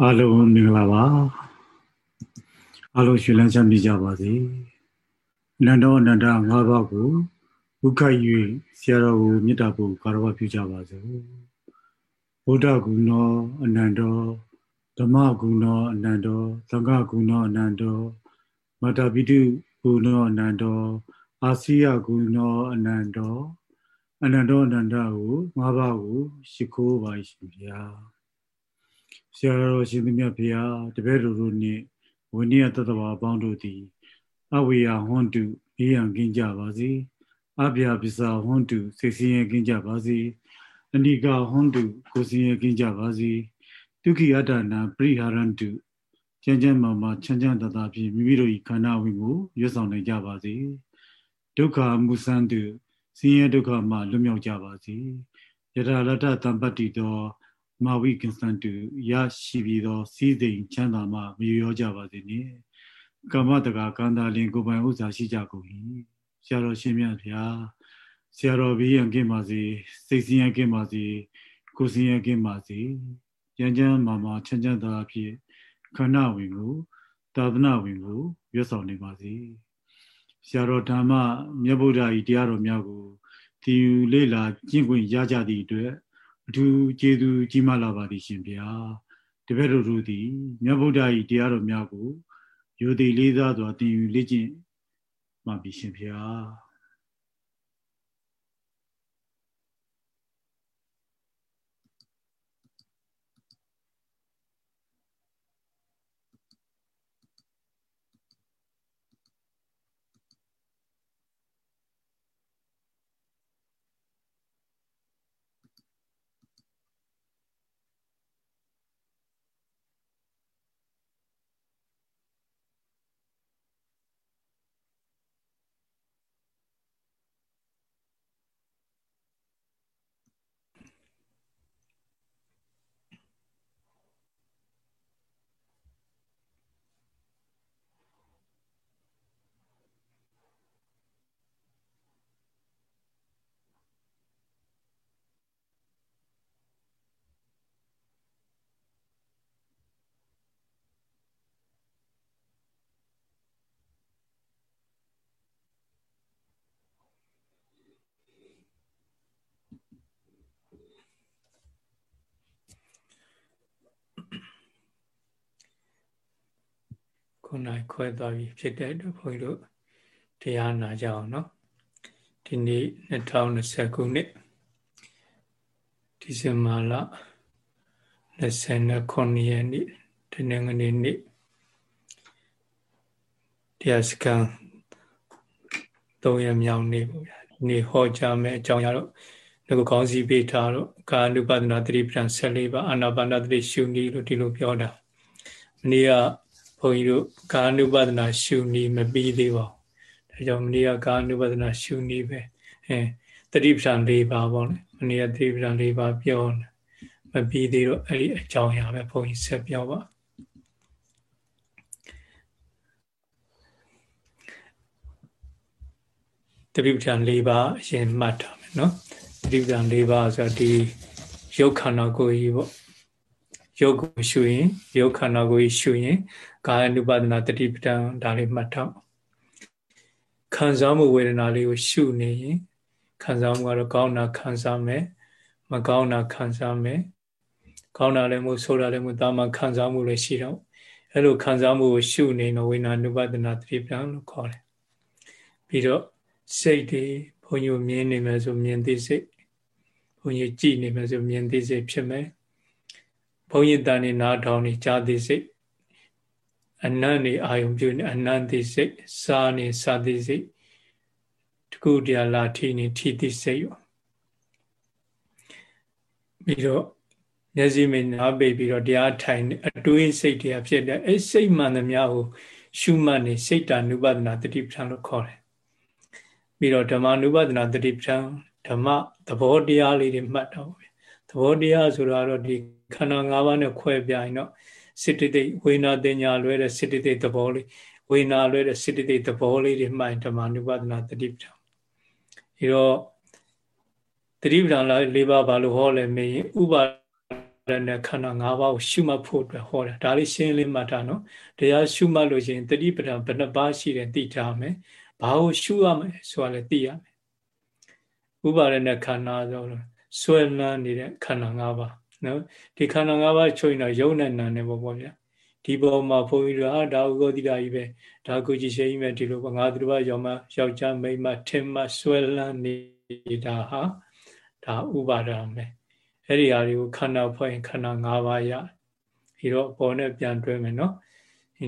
အားလုံးမင်္ဂလာပါအားလုံးရှင်လန်းချမ်းမြေကြပါစေအနန္တောအနန္တ၅ပါးကိုဘုခိုက်၍ဆရာတော်ကိုမေတ္တာပို့ကာရဝပြုကြပါစို့ဗုဒ္ဓဂုဏောအနန္တောဓမ္မဂုဏောအနန္တောသံဃဂုဏောအနန္တောမတ္တပိတုဂုဏောအနန္တောအာစီယဂုဏောအနန္တောအနန္တောအနန္တကို၅ပါးကိုရှိခိုးပါရှင်ဗျာ ဆရာတော်ရှင်သူမြတ်ဘုရားတပည့်တော်တို့နှင့်ဝိနည်းတတဝါအပေါင်းတို့သည် အဝေယဟွန်တုဘေးရန်ကင်းကြပါစေအဗျာပစ္စာဟွန်တုစိတ်ဆင်းရဲကင်းကြပါစေအနိကဟွန်တုကိုယ်ဆင်းရဲကင်းကြပါစေဒုက္ခိယတနာပရိဟာရန္တုကျမ်းကျမ်းမာမာချမ်းချမ်းသာသာဖြင့်မိမိတို့၏ခန္ဓာဝင်ကိုရွတ်ဆောင်နိုင်ကြပါစေဒုက္ခမုစံတုဆင်းရဲဒုက္ခမှလွတ်မြောက်ကြပါစေယထာလတ္တတံပတ္တိသော မာဝိကင်စတန်တူရရှိပြီးသောစည်းစိမ်ချမ်းသာမှမရောကြပါစေနှင့်ကမ္မတကာကန္တာလင်ကိုပိုင်ဥစ္စာရှိကြကုန်၏ဆရာတော်ရှင်မြတ်ဗျာဆရာတော်ဘေးရန်ကင်းပါစေစိတ်ဆင်းရဲကင်းပါစေကိုယ်ဆင်းရဲကင်းပါစေကြမ်းကြမ်းမာမာချမ်းချမ်းသာဖြင့်ခန္ဓာဝင်ကိုသာသနာဝင်ကိုရွတ်ဆောင်နေပါစေဆရာတော်ဓမ္မမြတ်ဗုဒ္ဓဤတရားတော်များကိုဒီလေ့လာကျင့်ခွင့်ရကြသည့်အတွက် အထူးကျေးဇူးကြီးမားလာပါသည်ရှင်ဗျာတပည့်တော်တို့သည်မြတ်ဗုဒ္ဓ၏တရားတော်များကိုယိုသိလေးစားစွာသင်ယူလေ့ကျင့်ပါပြီရှင်ဗျာခု နခွဲသွားပြီဖြစ်တဲ့အတွက်ဘုန်းကြီးတို့တရားနာကြအောင်နော်ဒီနေ့2020ခုနှစ်ဒီဇင်ဘာလ29ရက်နေ့တနင်္ဂနွေနေ့တရားစခန်း3ရက်မြောက်နေ့ပေါ့ဗျာဒီနေ့ဟောကြားမယ်အကြောင်းရတော့ဒီကောင်းစီပေးထားတော့ကာနုပဒနာသတိပ္ပံ14ပါအာနာပါနသတိရှုနည်းလို့ဒီလိုပြောတာမနေ့က ဘုန်းကြီးတို့ကာနုပဒနာရှုနည်းမပြီးသေးပါဘူးဒါကြောင့်မနေ့ကကာနုပဒနာရှုနည်းပဲအဲတတိပ္ပံ၄ပါးပေါ့လေမနေ့ကတတိပ္ပံ၄ပါးပြောမပြီးသေးတော့အဲ့ဒီအကြောင်းအရာပဲဘုန်းကြီးဆက်ပြောပါတတိပ္ပံ၄ပါးအရင်မှတ်ထားမယ်နော်တတိပ္ပံ၄ပါးဆိုတော့ဒီရုပ်ခန္ဓာကိုယ်ကြီးပေါ့ ရုပ်ကိုရှုရင်ရုပ်ခန္ဓာကိုယ်ကြီးရှုရင်ကာယ ानु ပါဒနာတတိပဒံဒါလေးမှတ်ထားခံစားမှုဝေဒနာလေးကိုရှုနေရင်ခံစားမှုကတော့ကောင်းတာခံစားမယ်မကောင်းတာခံစားမယ်ကောင်းတာလည်းမဟုတ်ဆိုးတာလည်းမဟုတ်ဒါမှခံစားမှုလည်းရှိတော့အဲ့လိုခံစားမှုကိုရှုနေတော့ဝေဒနာ ानु ပါဒနာတတိပဒံလို့ခေါ်တယ်ပြီးတော့စိတ်တွေဘုံညိုမြင်နေမယ်ဆိုမြင်သိစိတ်ဘုံညိုကြည်နေမယ်ဆိုမြင်သိစိတ်ဖြစ်မယ် ဘုန်းကြီးတန်နေနားထောင်နေကြားသိစိတ်အနတ်နေအာယုံပြုနေအနတ်သိစိတ်စားနေစာသိစိတ်တကုတရားလာထီနေထီသိစိတ်ရောပြီးတော့မျက်စိမနားပိတ်ပြီးတော့တရားထိုင်အတွေးစိတ်တရားဖြစ်တဲ့အဲစိတ်မှန်သမျှကိုရှုမှတ်နေစိတ်တ ानु ပဒနာတတိပ္ပံလို့ခေါ်တယ်ပြီးတော့ဓမ္မ ानु ပဒနာတတိပ္ပံဓမ္မသဘောတရားလေးတွေမှတ်တော့ သဘောတရားဆိုတာတော့ဒီခန္ဓာ၅ပါးနဲ့ခွဲပြိုင်တော့စေတသိက်ဝေနာတင်ညာလွဲတဲ့စေတသိက်သဘောလေးဝေနာလွဲတဲ့စေတသိက်သဘောလေးတွေမှိုင်ဓမ္မနုပဒနာတတိပ္ပံဒီတော့တတိပ္ပံလေးပါးဘာလို့ဟောလဲမေးရင်ဥပါဒနဲ့ခန္ဓာ၅ပါးကိုရှုမှတ်ဖို့အတွက်ဟောတာဒါလေးရှင်းလေးမှတ်တာနော်တရားရှုမှတ်လို့ရှိရင်တတိပ္ပံဘယ်နှပါးရှိတယ်သိထားမယ်ဘာကိုရှုရမလဲဆိုတာလည်းသိရမယ်ဥပါဒနဲ့ခန္ဓာဆိုတော့ ဆွဲလန်းနေတဲ့ခန္ဓာ၅ပါးနော်ဒီခန္ဓာ၅ပါးချုပ်ရင်တော့ယုံနဲ့နာနဲ့ပေါ့ပေါ့ဗျာဒီပေါ်မှာဘုန်းကြီးတို့ဟာဒါဥကောတိတာကြီးပဲဒါကိုကြည်ရှိမယ်ဒီလိုပေါ့ငါတို့ဘာရောမယောက်ျားမိန်းမထင်မှဆွဲလန်းနေတာဟာဒါဥပါဒံပဲအဲ့ဒီဟာတွေကိုခန္ဓာဖွဲ့ရင်ခန္ဓာ၅ပါးရဒီတော့ပေါ်နဲ့ပြန်တွဲမယ်နော်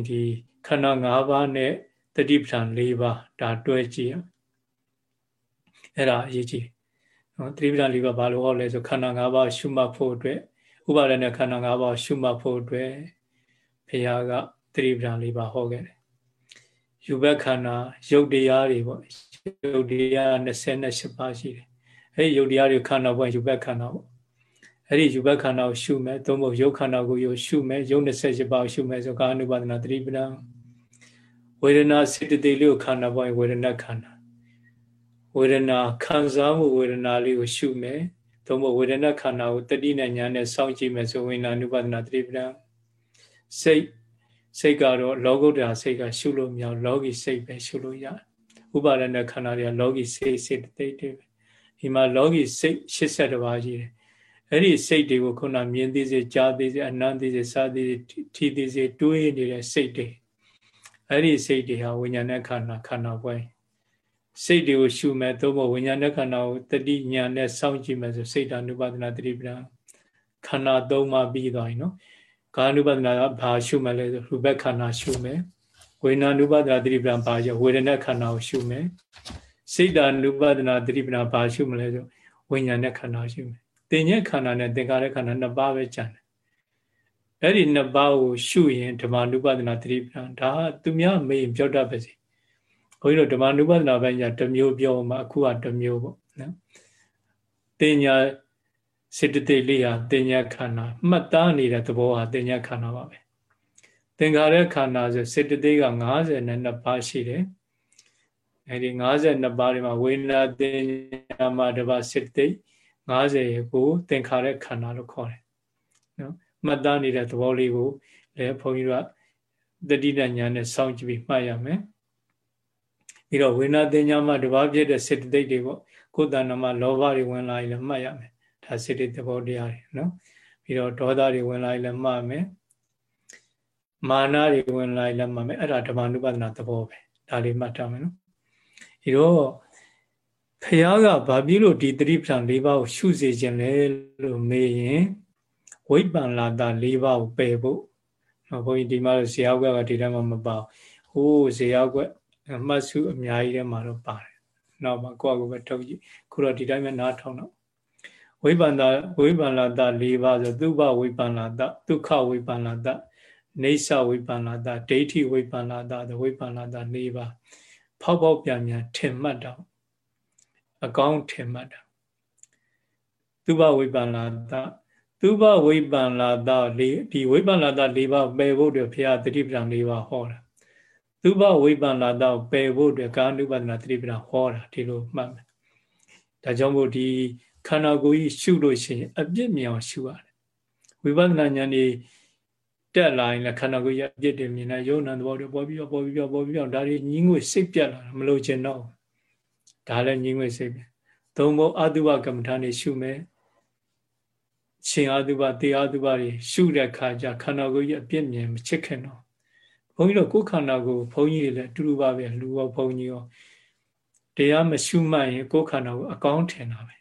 ဒီခန္ဓာ၅ပါးနဲ့တတိပဌာန်၄ပါးဒါတွဲကြည့်ရအဲ့ဒါအရေးကြီး နော်တတိပဌာန်၄ပါးဘာလို့ဟောလဲဆိုခန္ဓာ၅ပါးရှုမှတ်ဖို့အတွက်ဥပါဒณะခန္ဓာ၅ပါးရှုမှတ်ဖို့အတွက်ဘုရားကတတိပဌာန်၄ပါးဟောခဲ့တယ်ယူဘက်ခန္ဓာရုပ်တရားတွေပေါ့ရုပ်တရား28ပါးရှိတယ်အဲဒီရုပ်တရားတွေခန္ဓာဘဝယူဘက်ခန္ဓာပေါ့အဲ့ဒီယူဘက်ခန္ဓာကိုရှုမယ်သို့မဟုတ်ရုပ်ခန္ဓာကိုယရှုမယ်ရုပ်28ပါးရှုမယ်ဆိုကာအနုပါဒနာတတိပဒံဝေဒနာစေတသိက်လေးကိုခန္ဓာဘဝဝေဒနာခန္ဓာ ဝေဒနာခံစားမှုဝေဒနာလေးကိုရှုမယ်သို့မဟုတ်ဝေဒနာခန္ဓာကိုတတိနဲ့ညာနဲ့စောင့်ကြည့်မယ်ဆိုဝေဒနာအနုပါဒနာတတိပဒံစိတ်စိတ်ကတော့လောကုတ္တရာစိတ်ကရှုလို့မရလောကီစိတ်ပဲရှုလို့ရတယ်ဥပါဒณะခန္ဓာတွေကလောကီစိတ်စေတသိက်တွေပဲဒီမှာလောကီစိတ်82ပါးရှိတယ်အဲ့ဒီစိတ်တွေကိုခုနမြင်သိစေကြားသိစေအနံ့သိစေစားသိစေထီသိစေတွေးနေတဲ့စိတ်တွေအဲ့ဒီစိတ်တွေဟာဝိညာဉ်နဲ့ခန္ဓာခန္ဓာပွဲ စိတ်တွေကိုရှုမဲ့သို့မဟုတ်ဝိညာဉ်နဲ့ခန္ဓာကိုတတိညာနဲ့စောင့်ကြည့်မယ်ဆိုစိတ်ဓာနုပါဒနာတတိပဒံခန္ဓာသုံးပါးပြီးသွားပြီနော်ကာနုပါဒနာကဘာရှုမယ်လဲဆိုရူပခန္ဓာရှုမယ်ဝေဒနာနုပါဒနာတတိပဒံဘာရဝေဒနာခန္ဓာကိုရှုမယ်စိတ်ဓာနုပါဒနာတတိပဒံဘာရှုမလဲဆိုဝိညာဉ်နဲ့ခန္ဓာရှုမယ်တင်ညက်ခန္ဓာနဲ့သင်္ခါရခန္ဓာနှစ်ပါးပဲကျန်တယ်အဲ့ဒီနှစ်ပါးကိုရှုရင်ဓမ္မနုပဒနာသတိပ္ပံဒါသူများမေးပြောတတ်ပါစေ ဘုန်းကြီးတို့ဓမ္မနုပဒနာဘက်ညာတစ်မျိုးပြောမှအခုကတစ်မျိုးပေါ့နော်တင်ညာစေတသိက်လေးဟာတင်ညာခန္ဓာမှတ်သားနေတဲ့သဘောဟာတင်ညာခန္ဓာပါပဲသင်္ခါရခန္ဓာဆိုစေတသိက်က52ပါးရှိတယ်အဲဒီ52ပါးတွေမှာဝိညာဉ်တင်ညာမှာတပါစေတသိက်90ကိုသင်္ခါရခန္ဓာလို့ခေါ်တယ်နော်မှတ်သားနေတဲ့သဘောလေးကိုလည်းဘုန်းကြီးတို့ကတတိတညာနဲ့စောင့်ကြည့်ပြီးမှတ်ရမယ် ပြီးတော့ဝိညာဉ်တင်ညာမှာတပါးပြည့်တဲ့စေတသိက်တွေပေါ့ကိုယ်တဏ္ဍမှာလောဘတွေဝင်လာရင်လည်းမှတ်ရမယ်ဒါစေတသိက်သဘောတရားတွေနော်ပြီးတော့ဒေါသတွေဝင်လာရင်လည်းမှတ်မယ်မာနတွေဝင်လာရင်လည်းမှတ်မယ်အဲ့ဒါဓမ္မနုပဒနာသဘောပဲဒါလေးမှတ်ထားမယ်နော်ဒီတော့ဖះကဘာဖြစ်လို့ဒီတတိပ္ပံ၄ပါးကိုရှုစေခြင်းလဲလို့မေးရင်ဝိပ္ပန္လာတာ၄ပါးကိုပယ်ဖို့နော်ဘုန်းကြီးဒီမှာဇေယျကွက်ကဒီထဲမှာမပါဟိုးဇေယျကွက် အမှတ်စုအများကြီးထဲမှာတော့ပါတယ်နောက်မှကိုယ့်အကူပဲထုတ်ကြည့်ခုတော့ဒီတိုင်းပဲနားထောင်တော့ဝိပ္ပန္တာဝိပ္ပန္လာတာ၄ပါးဆိုသုဘဝိပ္ပန္လာတာဒုက္ခဝိပ္ပန္လာတာနေဆဝိပ္ပန္လာတာဒိဋ္ဌိဝိပ္ပန္လာတာဝိပ္ပန္လာတာ၄ပါးဖောက်ပေါက်ပြန်ပြန်ထင်မှတ်တော့အကောင်းထင်မှတ်တာသူဘဝိပန္လာတသူဘဝိပန္လာတလေးဒီဝိပန္လာတ၄ပါးပယ်ဖို့အတွက်ဘုရားတတိပဒံ၄ပါးဟောတာ သူဘဝိပန္လာတပယ်ဖို့အတွက်ကာနုပဒနာတတိပဒံဟောတာဒီလိုမှတ်မယ်ဒါကြောင့်မို့ဒီခန္ဓာကိုယ်ကြီးရှုလို့ရှိရင်အပြစ်မြောင်ရှုရတယ်ဝိပဿနာဉာဏ်นี่တက်လာရင်လည်းခန္ဓာကိုယ်ရအပြစ်တွေမြင်တဲ့ယုံနာသဘောတွေပေါ်ပြီးပေါ်ပြီးပေါ်ပြီးဒါတွေညီးငွေစိတ်ပြက်လာမလို့ချင်တော့ဒါလည်းညီငွေစိတ်ပဲသုံးဖို့အတုပကမ္မထာနေရှုမယ်ရှင်အတုပတေအတုပတွေရှုတဲ့ခါကျခန္ဓာကိုယ်ကြီးအပြစ်မြင်မချစ်ခင်တော့ ဘုန်းကြီးတို့ကိုယ်ခန္ဓာကိုယ်ဘုန်းကြီးတွေလည်းအတူတူပါပဲလူရောဘုန်းကြီးရောတရားမရှုမှတ်ရင်ကိုယ်ခန္ဓာကိုအကောင်းထင်တာပဲ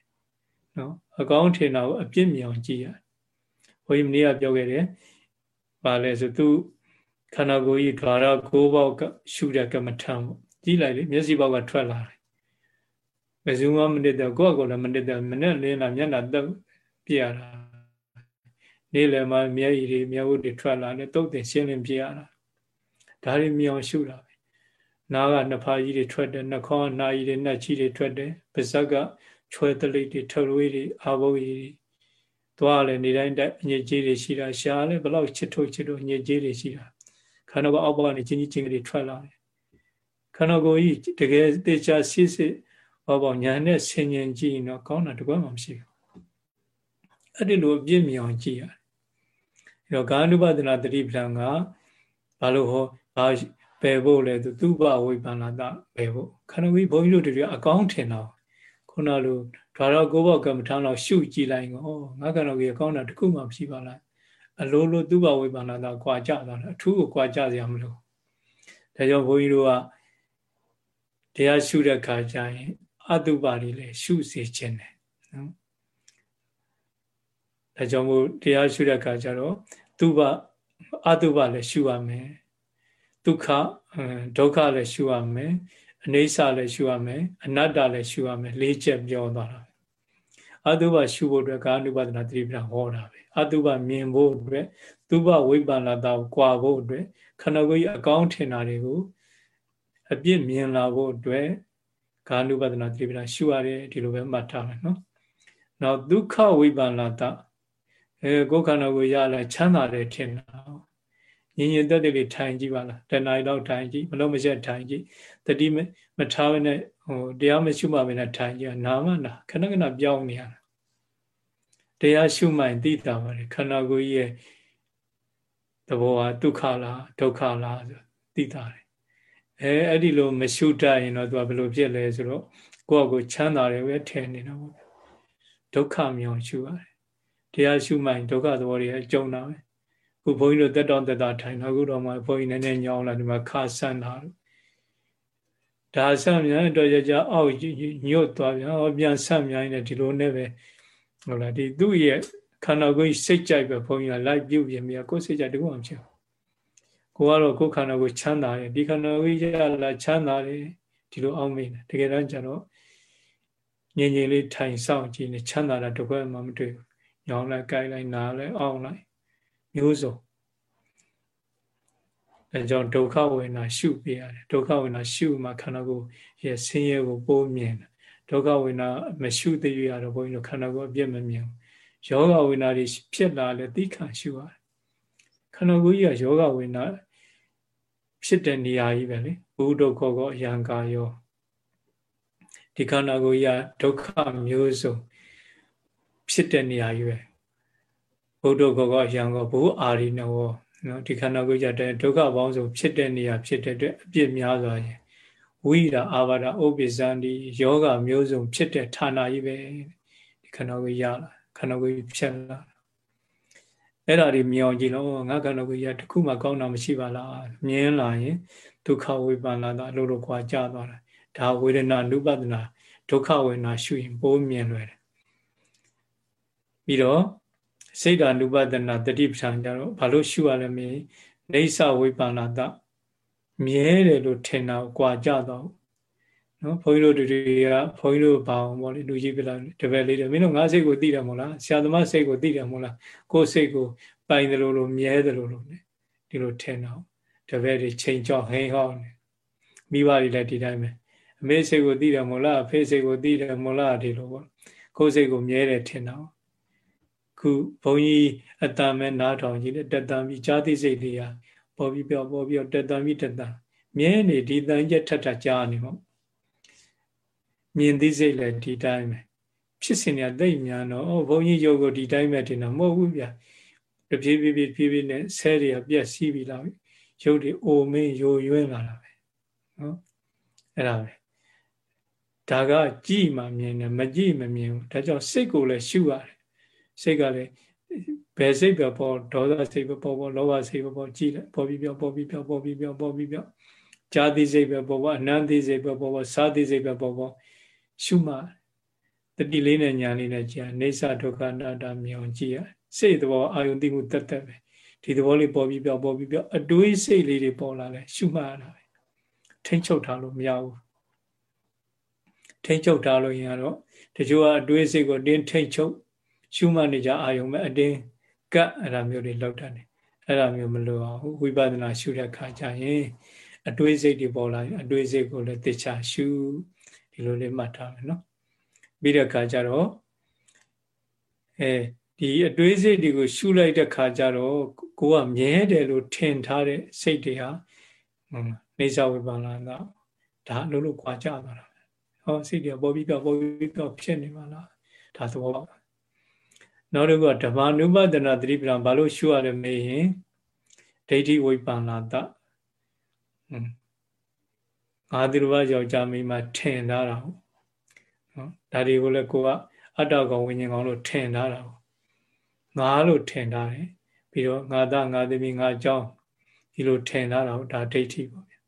နော်အကောင်းထင်တာကိုအပြစ်မြောင်ကြည့်ရဘုန်းကြီးမနေ့ကပြောခဲ့တယ်ပါလဲဆိုသူခန္ဓာကိုယ်ကြီးဓာရ၉ပေါက်ကရှုတဲ့ကမ္မထံပေါ့ကြည့်လိုက်လေမျက်စိပေါက်ကထွက်လာတယ်ဘယ်သူမှမနစ်တော့ကိုယ့်အကောလည်းမနစ်တော့မနဲ့လင်းလာမျက်နှာတက်ပြရတာနေ့လယ်မှာမျက်ရည်တွေမျက်ဝတ်တွေထွက်လာတယ်တုတ်တင်ရှင်းလင်းပြရတာ ဒါတွေမြောင်ရှုတာပဲနားကနှစ်ဖားကြီးတွေထွက်တယ်နှာခေါင်းနားကြီးတွေနှက်ကြီးတွေထွက်တယ်ပါးစပ်ကချွဲတလိပ်တွေထရွေးတွေအာဘုတ်ကြီးသွားလည်းနေတိုင်းတက်အညစ်အကြေးတွေရှိတာရှားလည်းဘလောက်ချစ်ထုတ်ချစ်ထုတ်အညစ်အကြေးတွေရှိတာခန္ဓာကိုယ်အောက်ဘက်ကနေချင်းချင်းချင်းတွေထွက်လာတယ်ခန္ဓာကိုယ်ကြီးတကယ်တေချာစစ်စစ်ဟောပေါ့ညာနဲ့ဆင်ញင်ကြည့်ရင်တော့ကောင်းတာတကွမှမရှိဘူးအဲ့ဒီလိုအပြစ်မြောင်ကြည့်ရတယ်တော့ကာနုပဒနာတတိပဌာန်ကဘာလို့ဟော ဘာပယ်ဖို့လဲသူသူပဝိပန္နတပယ်ဖို့ခန္ဓာကိုယ်ဘုန်းကြီးတို့တွေအကောင်းထင်တော့ခုနလိုဒါတော့ကိုဘောကမ္မထာတော့ရှုကြည့်လိုက်ကောငါခန္ဓာကိုယ်အကောင်းတာတခုမှမရှိပါလားအလိုလိုသူပဝိပန္နတကွာကြတာအထူးကိုကွာကြစရာမလိုဒါကြောင့်ဘုန်းကြီးတို့ကတရားရှုတဲ့ခါကျရင်အတုပါတွေလည်းရှုစေခြင်းတယ်နော်ဒါကြောင့်မို့တရားရှုတဲ့ခါကျတော့သူပအတုပလည်းရှုရမယ် ဒုက္ခဒုက္ခလည်းရှုရမယ်အနေဆာလည်းရှုရမယ်အနတ္တလည်းရှုရမယ်လေးချက်ပြောသွားတာအတုပရှုဖို့အတွက်ကာနုပဒနာသတိပ္ပံဟောတာပဲအတုပမြင်ဖို့အတွက်သူပဝိပန္နတာကိုကွာဖို့အတွက်ခန္ဓာကိုယ်ကြီးအကောင်းထင်တာတွေကိုအပြစ်မြင်လာဖို့အတွက်ကာနုပဒနာသတိပ္ပံရှုရတယ်ဒီလိုပဲမှတ်ထားမယ်နော်နောက်ဒုက္ခဝိပန္နတာအဲကိုယ်ခန္ဓာကိုယ်ရလဲချမ်းသာတယ်ထင်တာ ညင်ညင်တက်တက်လေးထိုင်ကြည့်ပါလားတဏှာတော့ထိုင်ကြည့်မလို့မချက်ထိုင်ကြည့်တတိမထားဘဲနဲ့ဟိုတရားမရှုမှဘဲနဲ့ထိုင်ကြည့်နာမနာခဏခဏပြောင်းနေရတာတရားရှုမှန်သိတာပါလေခန္ဓာကိုယ်ရဲ့သဘောဟာဒုက္ခလားဒုက္ခလားဆိုသိတာတယ်အဲအဲ့ဒီလိုမရှုတတ်ရင်တော့သူကဘယ်လိုဖြစ်လဲဆိုတော့ကိုယ့်အကိုချမ်းသာတယ်ပဲထင်နေတာပေါ့ဒုက္ခမြောင်ရှုရတယ်တရားရှုမှန်ဒုက္ခသဘောတွေအကျုံးတာပဲ ခုဘုန်းကြီးတို့တက်တော်တက်တာထိုင်တော့ခုတော့မှဘုန်းကြီးနည်းနည်းညောင်းလာဒီမှာခါဆန်းတာဒါဆန့်မြန်တော့ကြကြအောက်ညွတ်သွားပြန်ဟောပြန်ဆန့်မြန်နေဒီလိုနဲ့ပဲဟုတ်လားဒီသူ့ရဲ့ခန္ဓာကိုယ်စိတ်ကြိုက်ပဲဘုန်းကြီးကလိုက်ပြုတ်ပြင်ပြီးကိုယ်စိတ်ကြိုက်တကူမှမဖြစ်ဘူးကိုကတော့ကိုယ်ခန္ဓာကိုယ်ချမ်းသာတယ်ဒီခန္ဓာကိုယ်ရလာချမ်းသာတယ်ဒီလိုအောင်မိတယ်တကယ်တမ်းကျတော့ငြိမ်ငြိမ်လေးထိုင်ဆောင်ကြည့်နေချမ်းသာတာတကွက်မှမတွေ့ဘူးညောင်းလိုက်ကြိုက်လိုက်နားလိုက်အောင်းလိုက် မျိုးစုံအဲကြောင့်ဒုက္ခဝေဒနာရှုပြရတယ်ဒုက္ခဝေဒနာရှုမှခန္ဓာကိုယ်ရဲ့ဆင်းရဲကိုပိုးမြင်တယ်ဒုက္ခဝေဒနာမရှုသေးရတော့ဘုန်းကြီးတို့ခန္ဓာကိုယ်အပြည့်မမြင်ဘူးယောဂဝေဒနာတွေဖြစ်လာလဲသိခံရှုရတယ်ခန္ဓာကိုယ်ကြီးကယောဂဝေဒနာဖြစ်တဲ့နေရာကြီးပဲလေဘုဒ္ဓခောကောအယံကာယောဒီခန္ဓာကိုယ်ကြီးကဒုက္ခမျိုးစုံဖြစ်တဲ့နေရာကြီးပဲ ဘုဒ္ဓကောကောရံကောဘုအာရိနဝနော်ဒီခန္ဓာကိုယ်ကြတဲ့ဒုက္ခပေါင်းစုံဖြစ်တဲ့နေရာဖြစ်တဲ့အတွက်အပြစ်များစွာရင်ဝိရာအာဘာဒဥပ္ပဇန္တိယောဂမျိုးစုံဖြစ်တဲ့ဌာနကြီးပဲဒီခန္ဓာကိုယ်ရလာခန္ဓာကိုယ်ဖြစ်လာအဲ့ဒါတွေမြင်အောင်ကြည့်လို့ငါခန္ဓာကိုယ်ရတခုမှကောင်းတာမရှိပါလားမြင်လာရင်ဒုက္ခဝိပန္နတာအလိုလိုခွာကြသွားတာဒါဝေဒနာနုပဒနာဒုက္ခဝေဒနာရှုရင်ပိုးမြင်လွယ်တယ်ပြီးတော့ စိတ်ဓာနုပဒနာတတိပဌာန်ကြတော့ဘာလို့ရှုရလဲမင်းနေဆဝိပန္နတမြဲတယ်လို့ထင်တာကြွာကြတော့နော်ဘုန်းကြီးတို့တွေကဘုန်းကြီးတို့ဘာအောင်ပေါ့လေလူကြီးပြလာတပည့်လေးတွေမင်းတို့ငါစိတ်ကိုသိတယ်မို့လားဆရာသမားစိတ်ကိုသိတယ်မို့လားကိုယ်စိတ်ကိုပိုင်တယ်လို့လို့မြဲတယ်လို့လို့ဒီလိုထင်တော့တပည့်တွေချိန်ကြောက်ဟိန်ဟောင်းနေမိဘတွေလည်းဒီတိုင်းပဲအမေစိတ်ကိုသိတယ်မို့လားအဖေစိတ်ကိုသိတယ်မို့လားဒီလိုပေါ့ကိုယ်စိတ်ကိုမြဲတယ်ထင်တော့ ခုဘုန်းကြီးအတန်မဲ့နားထောင်ကြည့်တယ်တက်တန်ပြီးကြားသိစိတ်တွေကပေါ်ပြီးပြောပေါ်ပြီးတက်တန်ပြီးတက်တန်မြဲနေဒီတန်ချက်ထက်ထကြားနေပေါ့မြင်သိစိတ်လည်းဒီတိုင်းပဲဖြစ်စဉ်ရသိများတော့ဘုန်းကြီးယောကိုဒီတိုင်းပဲတင်တော့မဟုတ်ဘူးဗျတဖြည်းဖြည်းဖြည်းဖြည်းဖြည်းနဲ့ဆဲတွေကပြက်စီးပြီးလာပြီရုပ်တွေအိုမင်းယိုယွင်းလာတာပဲနော်အဲ့ဒါပဲဒါကကြည်မှမြင်တယ်မကြည်မမြင်ဘူးဒါကြောင့်စိတ်ကိုလည်းရှုရတယ် စိတ်ကလည်းဘယ်စိတ်ပဲပေါ်ဒေါသစိတ်ပဲပေါ်ပေါ်လောဘစိတ်ပဲပေါ်ကြည့်လိုက်ပေါ်ပြီးပြောပေါ်ပြီးပြောပေါ်ပြီးပြောပေါ်ပြီးပြောဇာတိစိတ်ပဲပေါ်ပေါ်အနန္တိစိတ်ပဲပေါ်ပေါ်သာတိစိတ်ပဲပေါ်ပေါ်ရှုမှတတိလေးနဲ့ညာလေးနဲ့ကြည်အိဋ္ဌဒုက္ခအနတ္တမြောင်ကြည့်ရစိတ်သဘောအာယုန်သိမှုတက်တက်ပဲဒီသဘောလေးပေါ်ပြီးပြောပေါ်ပြီးပြောအတွေးစိတ်လေးတွေပေါ်လာလဲရှုမှတ်ရတာပဲထိမ့်ချုပ်ထားလို့မရဘူးထိမ့်ချုပ်ထားလို့ရင်ကတော့တချို့ကအတွေးစိတ်ကိုတင်းထိမ့်ချုပ် ရှုမှတ်နေကြအာယုံမဲ့အတင်းကတ်အဲ့ဒါမျိုးတွေလောက်တတ်တယ်အဲ့ဒါမျိုးမလိုအောင်ဝိပဿနာရှုတဲ့ခါကျရင်အတွေးစိတ်တွေပေါ်လာရင်အတွေးစိတ်ကိုလည်းသိချာရှုဒီလိုလေးမှတ်ထားမယ်နော်ပြီးတဲ့ခါကျတော့အဲဒီအတွေးစိတ်တွေကိုရှုလိုက်တဲ့ခါကျတော့ကိုကမြဲတယ်လို့ထင်ထားတဲ့စိတ်တွေဟာနေစာဝိပါဏသာဒါအလုံးလုံးကြွားကြသွားတာဟောစိတ်တွေပေါ်ပြီးပြောပေါ်ပြီးပြောဖြစ်နေပါလားဒါသဘောပါ နောက်တစ်ခုကဓမ္မနုပဒနာသတိပ္ပံဘာလို့ရှုရလဲမေးရင်ဒိဋ္ဌိဝိပ္ပန္နာတငါသူတစ်ပါးယောက်ျားမိန်းမထင်ထားတာဟုတ်နော်ဒါတွေကိုလည်းကိုကအတ္တကောင်ဝိညာဉ်ကောင်လို့ထင်ထားတာဟုတ်ငါလို့ထင်ထားတယ်ပြီးတော့ငါသားငါသမီးငါเจ้าဒီလိုထင်ထားတာဟုတ်ဒါဒိဋ္ဌိပေါ့ဗျာ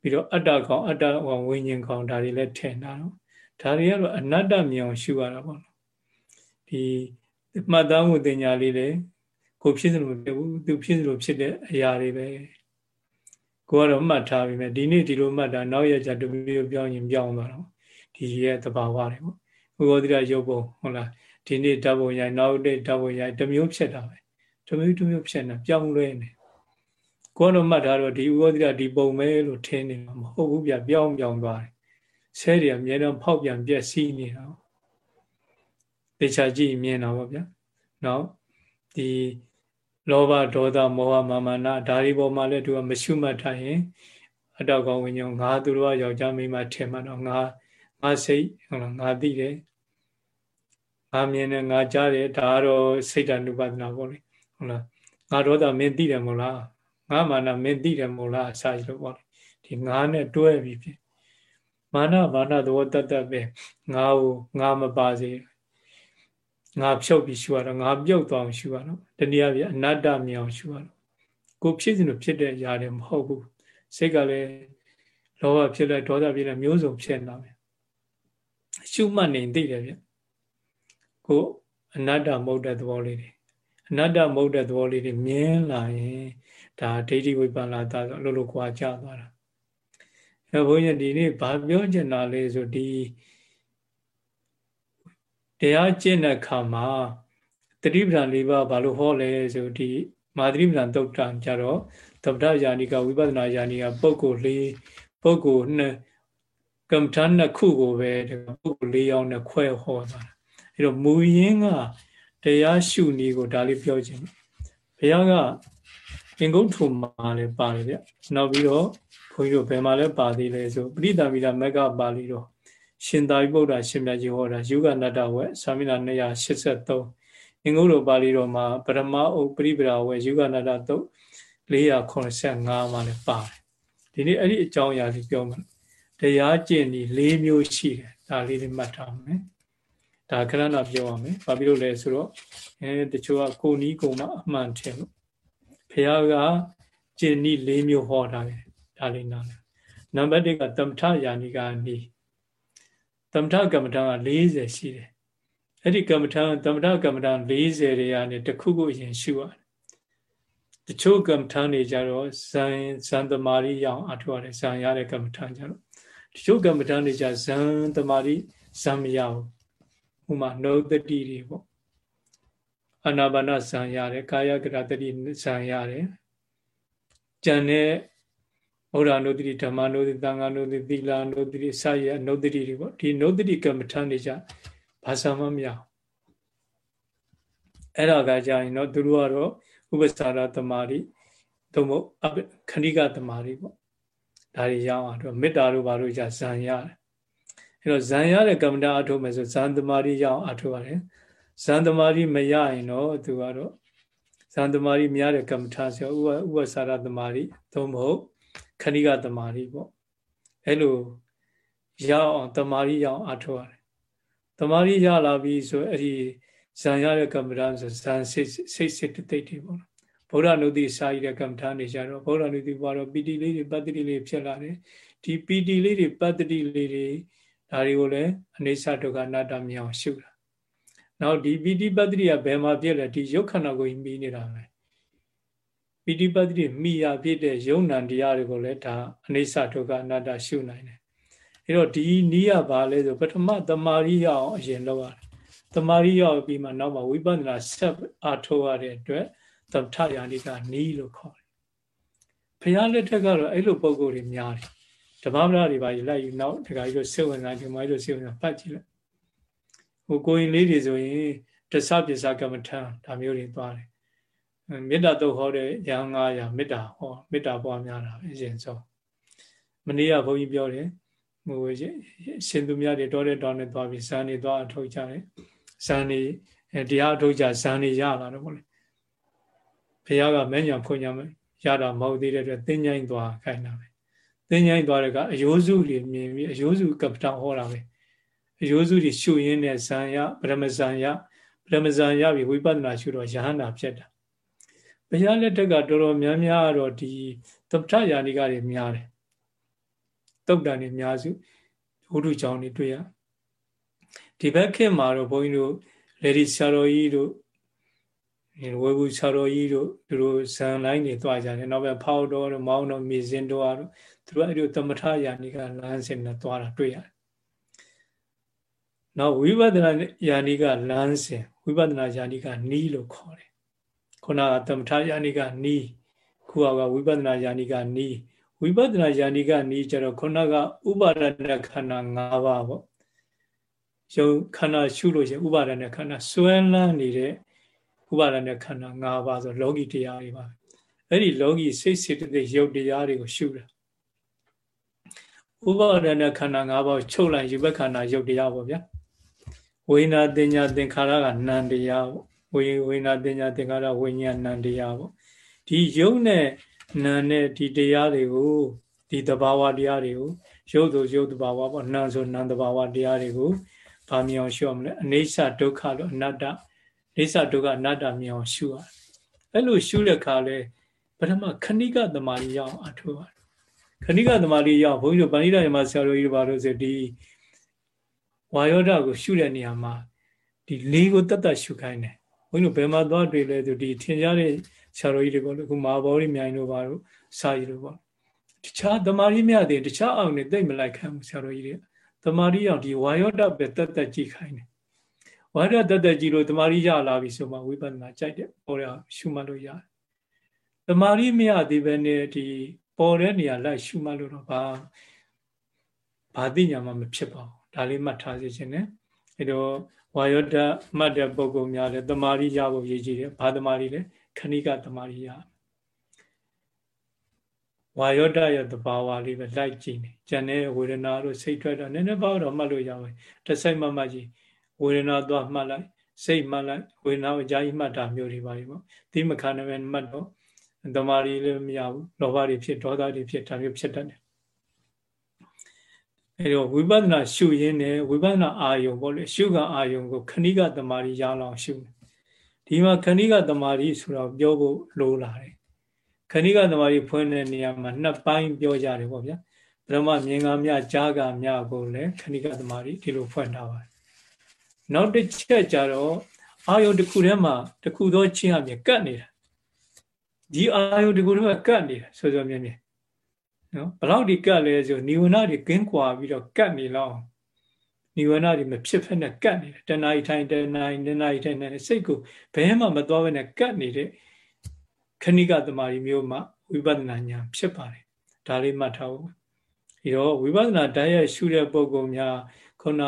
ပြီးတော့အတ္တကောင်အတ္တကောင်ဝိညာဉ်ကောင်ဒါတွေလည်းထင်ထားတော့ဒါတွေကတော့အနတ္တမြောင်ရှုရတာပေါ့နော်ဒီ မှတ်သားမှုတင်ညာလေးလေကိုဖြစ်စလို့မဖြစ်ဘူးသူဖြစ်စလို့ဖြစ်တဲ့အရာတွေပဲကိုကတော့မှတ်ထားပြီမဲ့ဒီနေ့ဒီလိုမှတ်တာနောက်ရကြတမျိုးပြောင်းရင်ပြောင်းသွားတော့ဒီရဲ့သဘာဝတွေပေါ့ဘုရားတိရရုပ်ပုံဟုတ်လားဒီနေ့ဓာတ်ပုံရိုက်နောက်နေ့ဓာတ်ပုံရိုက်တမျိုးဖြစ်တာပဲတမျိုးတမျိုးဖြစ်နေပြောင်းလဲနေကိုကတော့မှတ်ထားတော့ဒီဥပဒိရဒီပုံပဲလို့ထင်နေမှာမဟုတ်ဘူးပြပြောင်းပြောင်းသွားတယ်ဆဲတွေအမြဲတမ်းဖောက်ပြန်ပြက်စီးနေတာ တေချာကြည့်မြင်တာပေါ့ဗျာနောက်ဒီလောဘဒေါသမောဟမာမာနဒါတွေပေါ်မှာလည်းသူကမရှုမှတ်ထားရင်အတောက်ကောင်ဝိညာဉ်ငါသူတော်ယောက်ျားမိန်းမထင်မှတော့ငါငါစိတ်ဟုတ်လားငါသိတယ်ငါမြင်တယ်ငါကြားတယ်ဒါကတော့စိတ်တ ानु ပဒနာပေါ့လေဟုတ်လားငါဒေါသမင်းသိတယ်မို့လားငါမာနမင်းသိတယ်မို့လားအစာရလို့ပေါ့လေဒီငါနဲ့တွဲပြီးဖြစ်မာနမာနသဘောတတ်တတ်ပဲငါ့ကိုငါမပါစေ ငါဖြုတ်ပြီးရှုရတော့ငါပြုတ်သွားအောင်ရှုရတော့တနည်းအားဖြင့်အနတ္တမြောင်ရှုရတော့ကိုဖြစ်စဉ်လို့ဖြစ်တဲ့အရာတွေမဟုတ်ဘူးစိတ်ကလည်းလောဘဖြစ်လိုက်ဒေါသဖြစ်လိုက်မျိုးစုံဖြစ်နေတာပဲရှုမှတ်နေသိတယ်ဗျကိုအနတ္တမဟုတ်တဲ့သဘောလေးတွေအနတ္တမဟုတ်တဲ့သဘောလေးတွေမြင်လာရင်ဒါဒိဋ္ဌိဝိပ္ပန္နာသာဆိုအလိုလိုကွာကြသွားတာအဲဘုန်းကြီးဒီနေ့ဘာပြောချင်တာလဲဆိုဒီ တရားကျင့်တဲ့အခါမှာတတိပ္ပံ၄ပါးဘာလို့ဟောလဲဆိုဒီမာသတိပ္ပံသုတ်တံကြတော့သဗ္ဗဒယာနိကဝိပဿနာယာနိကပုဂ္ဂိုလ်၄ပုဂ္ဂိုလ်နှစ်ကမ္မထာနှစ်ခုကိုပဲပုဂ္ဂိုလ်၄ယောက်နဲ့ခွဲဟောတာအဲတော့မူရင်းကတရားရှုနည်းကိုဒါလေးပြောခြင်းဘုရားကပင်ကုတ်ထုံမှာလည်းပါတယ်ဗျနောက်ပြီးတော့ဘုန်းကြီးတို့ဘယ်မှာလဲပါသေးလဲဆိုပရိသမိတာမက်ကပါဠိတော် ရှင်သာရိပုတ္တရာရှင်မြတ်ကြီးဟောတာယုဂနတ္တဝက်သာမိနာ283အင်္ဂုတ္တပါဠိတော်မှာပရမအုပ်ပရိပရာဝက်ယုဂနတ္တသုတ်485မှာလည်းပါတယ်ဒီနေ့အဲ့ဒီအကြောင်းအရာလေးပြောမှာတရားကျင့်ဒီ၄မျိုးရှိတယ်ဒါလေးတွေမှတ်ထားမယ်ဒါခဏနာပြောရမယ်ဘာဖြစ်လို့လဲဆိုတော့အဲတချို့ကကိုနီးကုံမအမှန်ထင်လို့ဘုရားကကျင့်ဤ၄မျိုးဟောတာလေဒါလေးနားတယ်နံပါတ်1ကသမထယာနိကာနီး သမထကမ္မထာက40ရှိတယ်အဲ့ဒီကမ္မထာသမထကမ္မထာ40တွေကနေတစ်ခုခုအရင်ရှုရတယ်တချို့ကမ္မထာတွေကြတော့ဇန်ဇန်သမารိရအောင်အထောက်ရတယ်ဇန်ရတဲ့ကမ္မထာကြတော့တချို့ကမ္မထာတွေကြဇန်သမารိဇန်မရဘူးဥမာနှုတ်တတိတွေပေါ့အနာဘာနာဇန်ရတယ်ကာယကရတတိဇန်ရတယ်ကြံတဲ့ ဗုဒ္ဓနုဒတိဓမ္မနုဒတိသံဃာနုဒတိသီလနုဒတိစရနုဒတိတွေပေါ့ဒီနုဒတိကမ္မထန်နေကြဘာသာမမရအဲ့ဒါကကြရင်တော့သူတို့ကတော့ဥပ္ပစာရတမာတိသို့မဟုတ်ခဏိကတမာတိပေါ့ဒါတွေရအောင်တော့မေတ္တာတို့ဘာလို့ကြဇံရတယ်အဲ့တော့ဇံရတဲ့ကမ္မတာအထုမယ်ဆိုဇံတမာတိရအောင်အထုရတယ်ဇံတမာတိမရရင်တော့သူကတော့ဇံတမာတိမရတဲ့ကမ္မထာဆိုဥပ္ပစာရတမာတိသို့မဟုတ် ခဏိကတမာရီပေါ့အဲ့လိုရအောင်တမာရီရအောင်အထောက်ရတယ်တမာရီရလာပြီဆိုအဲ့ဒီဇံရတဲ့ကမ္မဋ္ဌာန်းဆိုဇံစိတ်စိတ်စိတ်တိတ်တွေပေါ့နော်ဗုဒ္ဓနုတိစာရတဲ့ကမ္မဋ္ဌာန်းနေကြတော့ဗုဒ္ဓနုတိပွားတော့ပီတိလေးတွေပတ္တိလေးဖြစ်လာတယ်ဒီပီတိလေးတွေပတ္တိလေးတွေဒါတွေကိုလည်းအနေဆဒုက္ခအနတ္တမြောင်ရှုတာနောက်ဒီပီတိပတ္တိကဘယ်မှာပြည့်လဲဒီရုပ်ခန္ဓာကိုယ်ကြီးပြီးနေတာပဲ ပိဋိပတ်တိမိယာဖြစ်တဲ့ယုံနံတရားတွေကိုလည်းဒါအနိစ္စဒုက္ခအနတ္တရှုနိုင်တယ်အဲတော့ဒီနိယဘာလဲဆိုပထမတမာရိယအောင်အရင်လောက်ရတယ်တမာရိယပြီးမှနောက်မှဝိပဿနာဆက်အားထုတ်ရတဲ့အတွက်သဗ္ထယာနိကနီးလို့ခေါ်တယ်ဘုရားလက်ထက်ကတော့အဲ့လိုပုံကိုယ်တွေများတယ်ဓမ္မပဒတွေပါလိုက်ယူနောက်တခါကြီးတို့စိတ်ဝင်စားဒီမိုင်းတို့စိတ်ဝင်စားပတ်ကြည့်လိုက်ဟိုကိုရင်လေးတွေဆိုရင်တသပစ္စကမ္မထံဒါမျိုးတွေသွားတယ် မေတ္တာတုတ်ဟောတဲ့ရဟန်း900မေတ္တာဟောမေတ္တာပွားများတာပဲအရင်ဆုံးမနေ့ကဘုန်းကြီးပြောတယ်ဟိုရှင်သူများတွေတောတဲ့တောင်းနဲ့သွားပြီးဇန်နေသွားအထုတ်ကြတယ်ဇန်နေအဲတရားထုတ်ကြဇန်နေရလာတော့ဗောလေဘုရားကမဲ့ညာဖွညာရတာမဟုတ်သေးတဲ့အတွက်သင်ញိုင်းသွားခိုင်းတာပဲသင်ញိုင်းသွားတဲ့ကအယိုးစုတွေမြင်ပြီးအယိုးစုကပ္ပတောင်ဟောတာပဲအယိုးစုတွေရှုရင်းနဲ့ဇံရပရမဇံရပရမဇံရပြီးဝိပဿနာရှုတော့ယဟန္တာဖြစ်တာ ဘုရားလက်ထက်ကတော်တော်များများတော့ဒီသပ္ပထယာနိကတွေများတယ်တုတ်တန်တွေအများစုဝုဒ္ဓကြောင့်တွေတွေ့ရဒီဘက်ခေတ်မှာတော့ဘုန်းကြီးတို့လေဒီဆရာတော်ကြီးတို့ဝေဘူးဆရာတော်ကြီးတို့သူတို့ဇန်လိုင်းတွေတွားကြတယ်နောက်ပဲဖောက်တော်တို့မောင်းတော်မြေစင်တော်တို့သူတို့အဲ့ဒီသမထယာနိကလမ်းစဉ်နဲ့တွားတာတွေ့ရတယ်နောက်ဝိပဿနာယာနိကလမ်းစဉ်ဝိပဿနာယာနိကနီးလို့ခေါ်တယ် ခုနကသမထယာနိကနီးခုကဝိပဿနာယာနိကနီးဝိပဿနာယာနိကနီးကျတော့ခုနကဥပါဒณะခန္ဓာ၅ပါးပေါ့ယုံခန္ဓာရှုလို့ရှိရင်ဥပါဒณะခန္ဓာစွဲလန်းနေတဲ့ဥပါဒณะခန္ဓာ၅ပါးဆိုလောကီတရားတွေပါအဲ့ဒီလောကီစိတ်စေတသိက်ယုတ်တရားတွေကိုရှုတာဥပါဒณะခန္ဓာ၅ပါးချုပ်လိုက်ယူဘက်ခန္ဓာယုတ်တရားပေါ့ဗျာဝိညာတင်ညာသင်္ခါရကနံတရားပေါ့ ဝိဝိညာတင်ညာသင်္ခါရဝိညာဏံတရားပေါ့ဒီယုတ်နဲ့နာနဲ့ဒီတရားတွေကိုဒီတဘာဝတရားတွေကိုရုပ်ဆိုရုပ်တဘာဝပေါ့နာဆိုနာတဘာဝတရားတွေကိုဗာမြောင်ရှုအောင်လဲအနေဆဒုက္ခလို့အနတ္တအိဆဒုက္ခအနတ္တမြောင်ရှုရတယ်အဲ့လိုရှုတဲ့ခါလဲပထမခဏိကသမารီရအောင်အထောက်ရတယ်ခဏိကသမารီရအောင်ဘုန်းကြီးတို့ဗန္ဓိတရမဆရာတော်ကြီးတို့ဘာလို့ဆိုဒီဝါယောဒကိုရှုတဲ့နေရာမှာဒီလေးကိုတတ်တတ်ရှုခိုင်းတယ်ဘု န်းကြီးတို့ဘယ်မှာသွားတွေ့လဲဆိုဒီထင်ရှားတဲ့ဆရာတော်ကြီးတွေပေါ့လေခုမာဘောရီမြိုင်တို့ဘာလို့စာရီတို့ပေါ့တခြားတမာရီမြတဲ့တခြားအောင်နေသိမ့်မလိုက်ခံဘူးဆရာတော်ကြီးတွေတမာရီအောင်ဒီဝါယောဒပဲတတ်တတ်ကြည့်ခိုင်းတယ်ဝါယောဒတတ်တတ်ကြည့်လို့တမာရီရလာပြီဆိုမှဝိပဿနာကြိုက်တယ်ပေါ်ရရှုမှတ်လို့ရတယ်တမာရီမြသည်ပဲနဲ့ဒီပေါ်တဲ့နေရာလိုက်ရှုမှတ်လို့တော့ဘာဘာသိညာမှမဖြစ်ပါဘူးဒါလေးမှတ်ထားစေချင်တယ်အဲတော့ ဝါယောဒမှတ်တဲ့ပုံကောင်များလဲတမာရီရဖို့ရည်ကြည်တယ်ဘာတမာရီလဲခဏိကတမာရိယဝါယောဒရဲ့တဘာဝလေးပဲလိုက်ကြည့်နေဉာဏ်နဲ့ဝေဒနာတို့စိတ်ထွက်တော့နည်းနည်းပေါ့တော့မှတ်လို့ရပါတစ်စိတ်မှမှကြီးဝေဒနာသွားမှတ်လိုက်စိတ်မှတ်လိုက်ဝေဒနာကိုကြာကြီးမှတ်တာမျိုးတွေပါလိမ့်ပေါ့ဒီမခဏနဲ့မှတ်တော့တမာရီလည်းမရဘူးလောဘတွေဖြစ်ဒေါသတွေဖြစ်ဒါမျိုးဖြစ်တတ်တယ် အဲတော့ဝိပဿနာရှုရင်းနဲ့ဝိပဿနာအာယုံပေါ့လေရှုကအာယုံကိုခဏိကတမာရီရအောင်ရှုဒီမှာခဏိကတမာရီဆိုတော့ပြောဖို့လိုလာတယ်ခဏိကတမာရီဖွင့်တဲ့နေရာမှာနှစ်ပိုင်းပြောကြတယ်ပေါ့ဗျာပထမမြင်ကမြကြားကမြကိုလည်းခဏိကတမာရီဒီလိုဖွင့်ထားပါတယ်နောက်တစ်ချက်ကြတော့အာယုံတစ်ခုထဲမှာတစ်ခုသောချင်းအမြဲကတ်နေတာဒီအာယုံတစ်ခုထဲမှာကတ်နေတာဆိုဆိုမြဲမြဲ နော်ဘလောက်ဒီကတ်လဲဆိုနိဝရဏတွေကင်းကွာပြီးတော့ကတ်နေလောက်နိဝရဏတွေမဖြစ်ဖက်နဲ့ကတ်နေတယ်တဏှာထိုင်တဏှာတဏှာထိုင်နေစိတ်ကိုဘဲမှမသွားဘဲနဲ့ကတ်နေတဲ့ခဏိကသမารီမျိုးမှဝိပဿနာဉာဏ်ဖြစ်ပါတယ်ဒါလေးမှတ်ထားဖို့ဒီတော့ဝိပဿနာဓာတ်ရရှုတဲ့ပုံကုံများခုန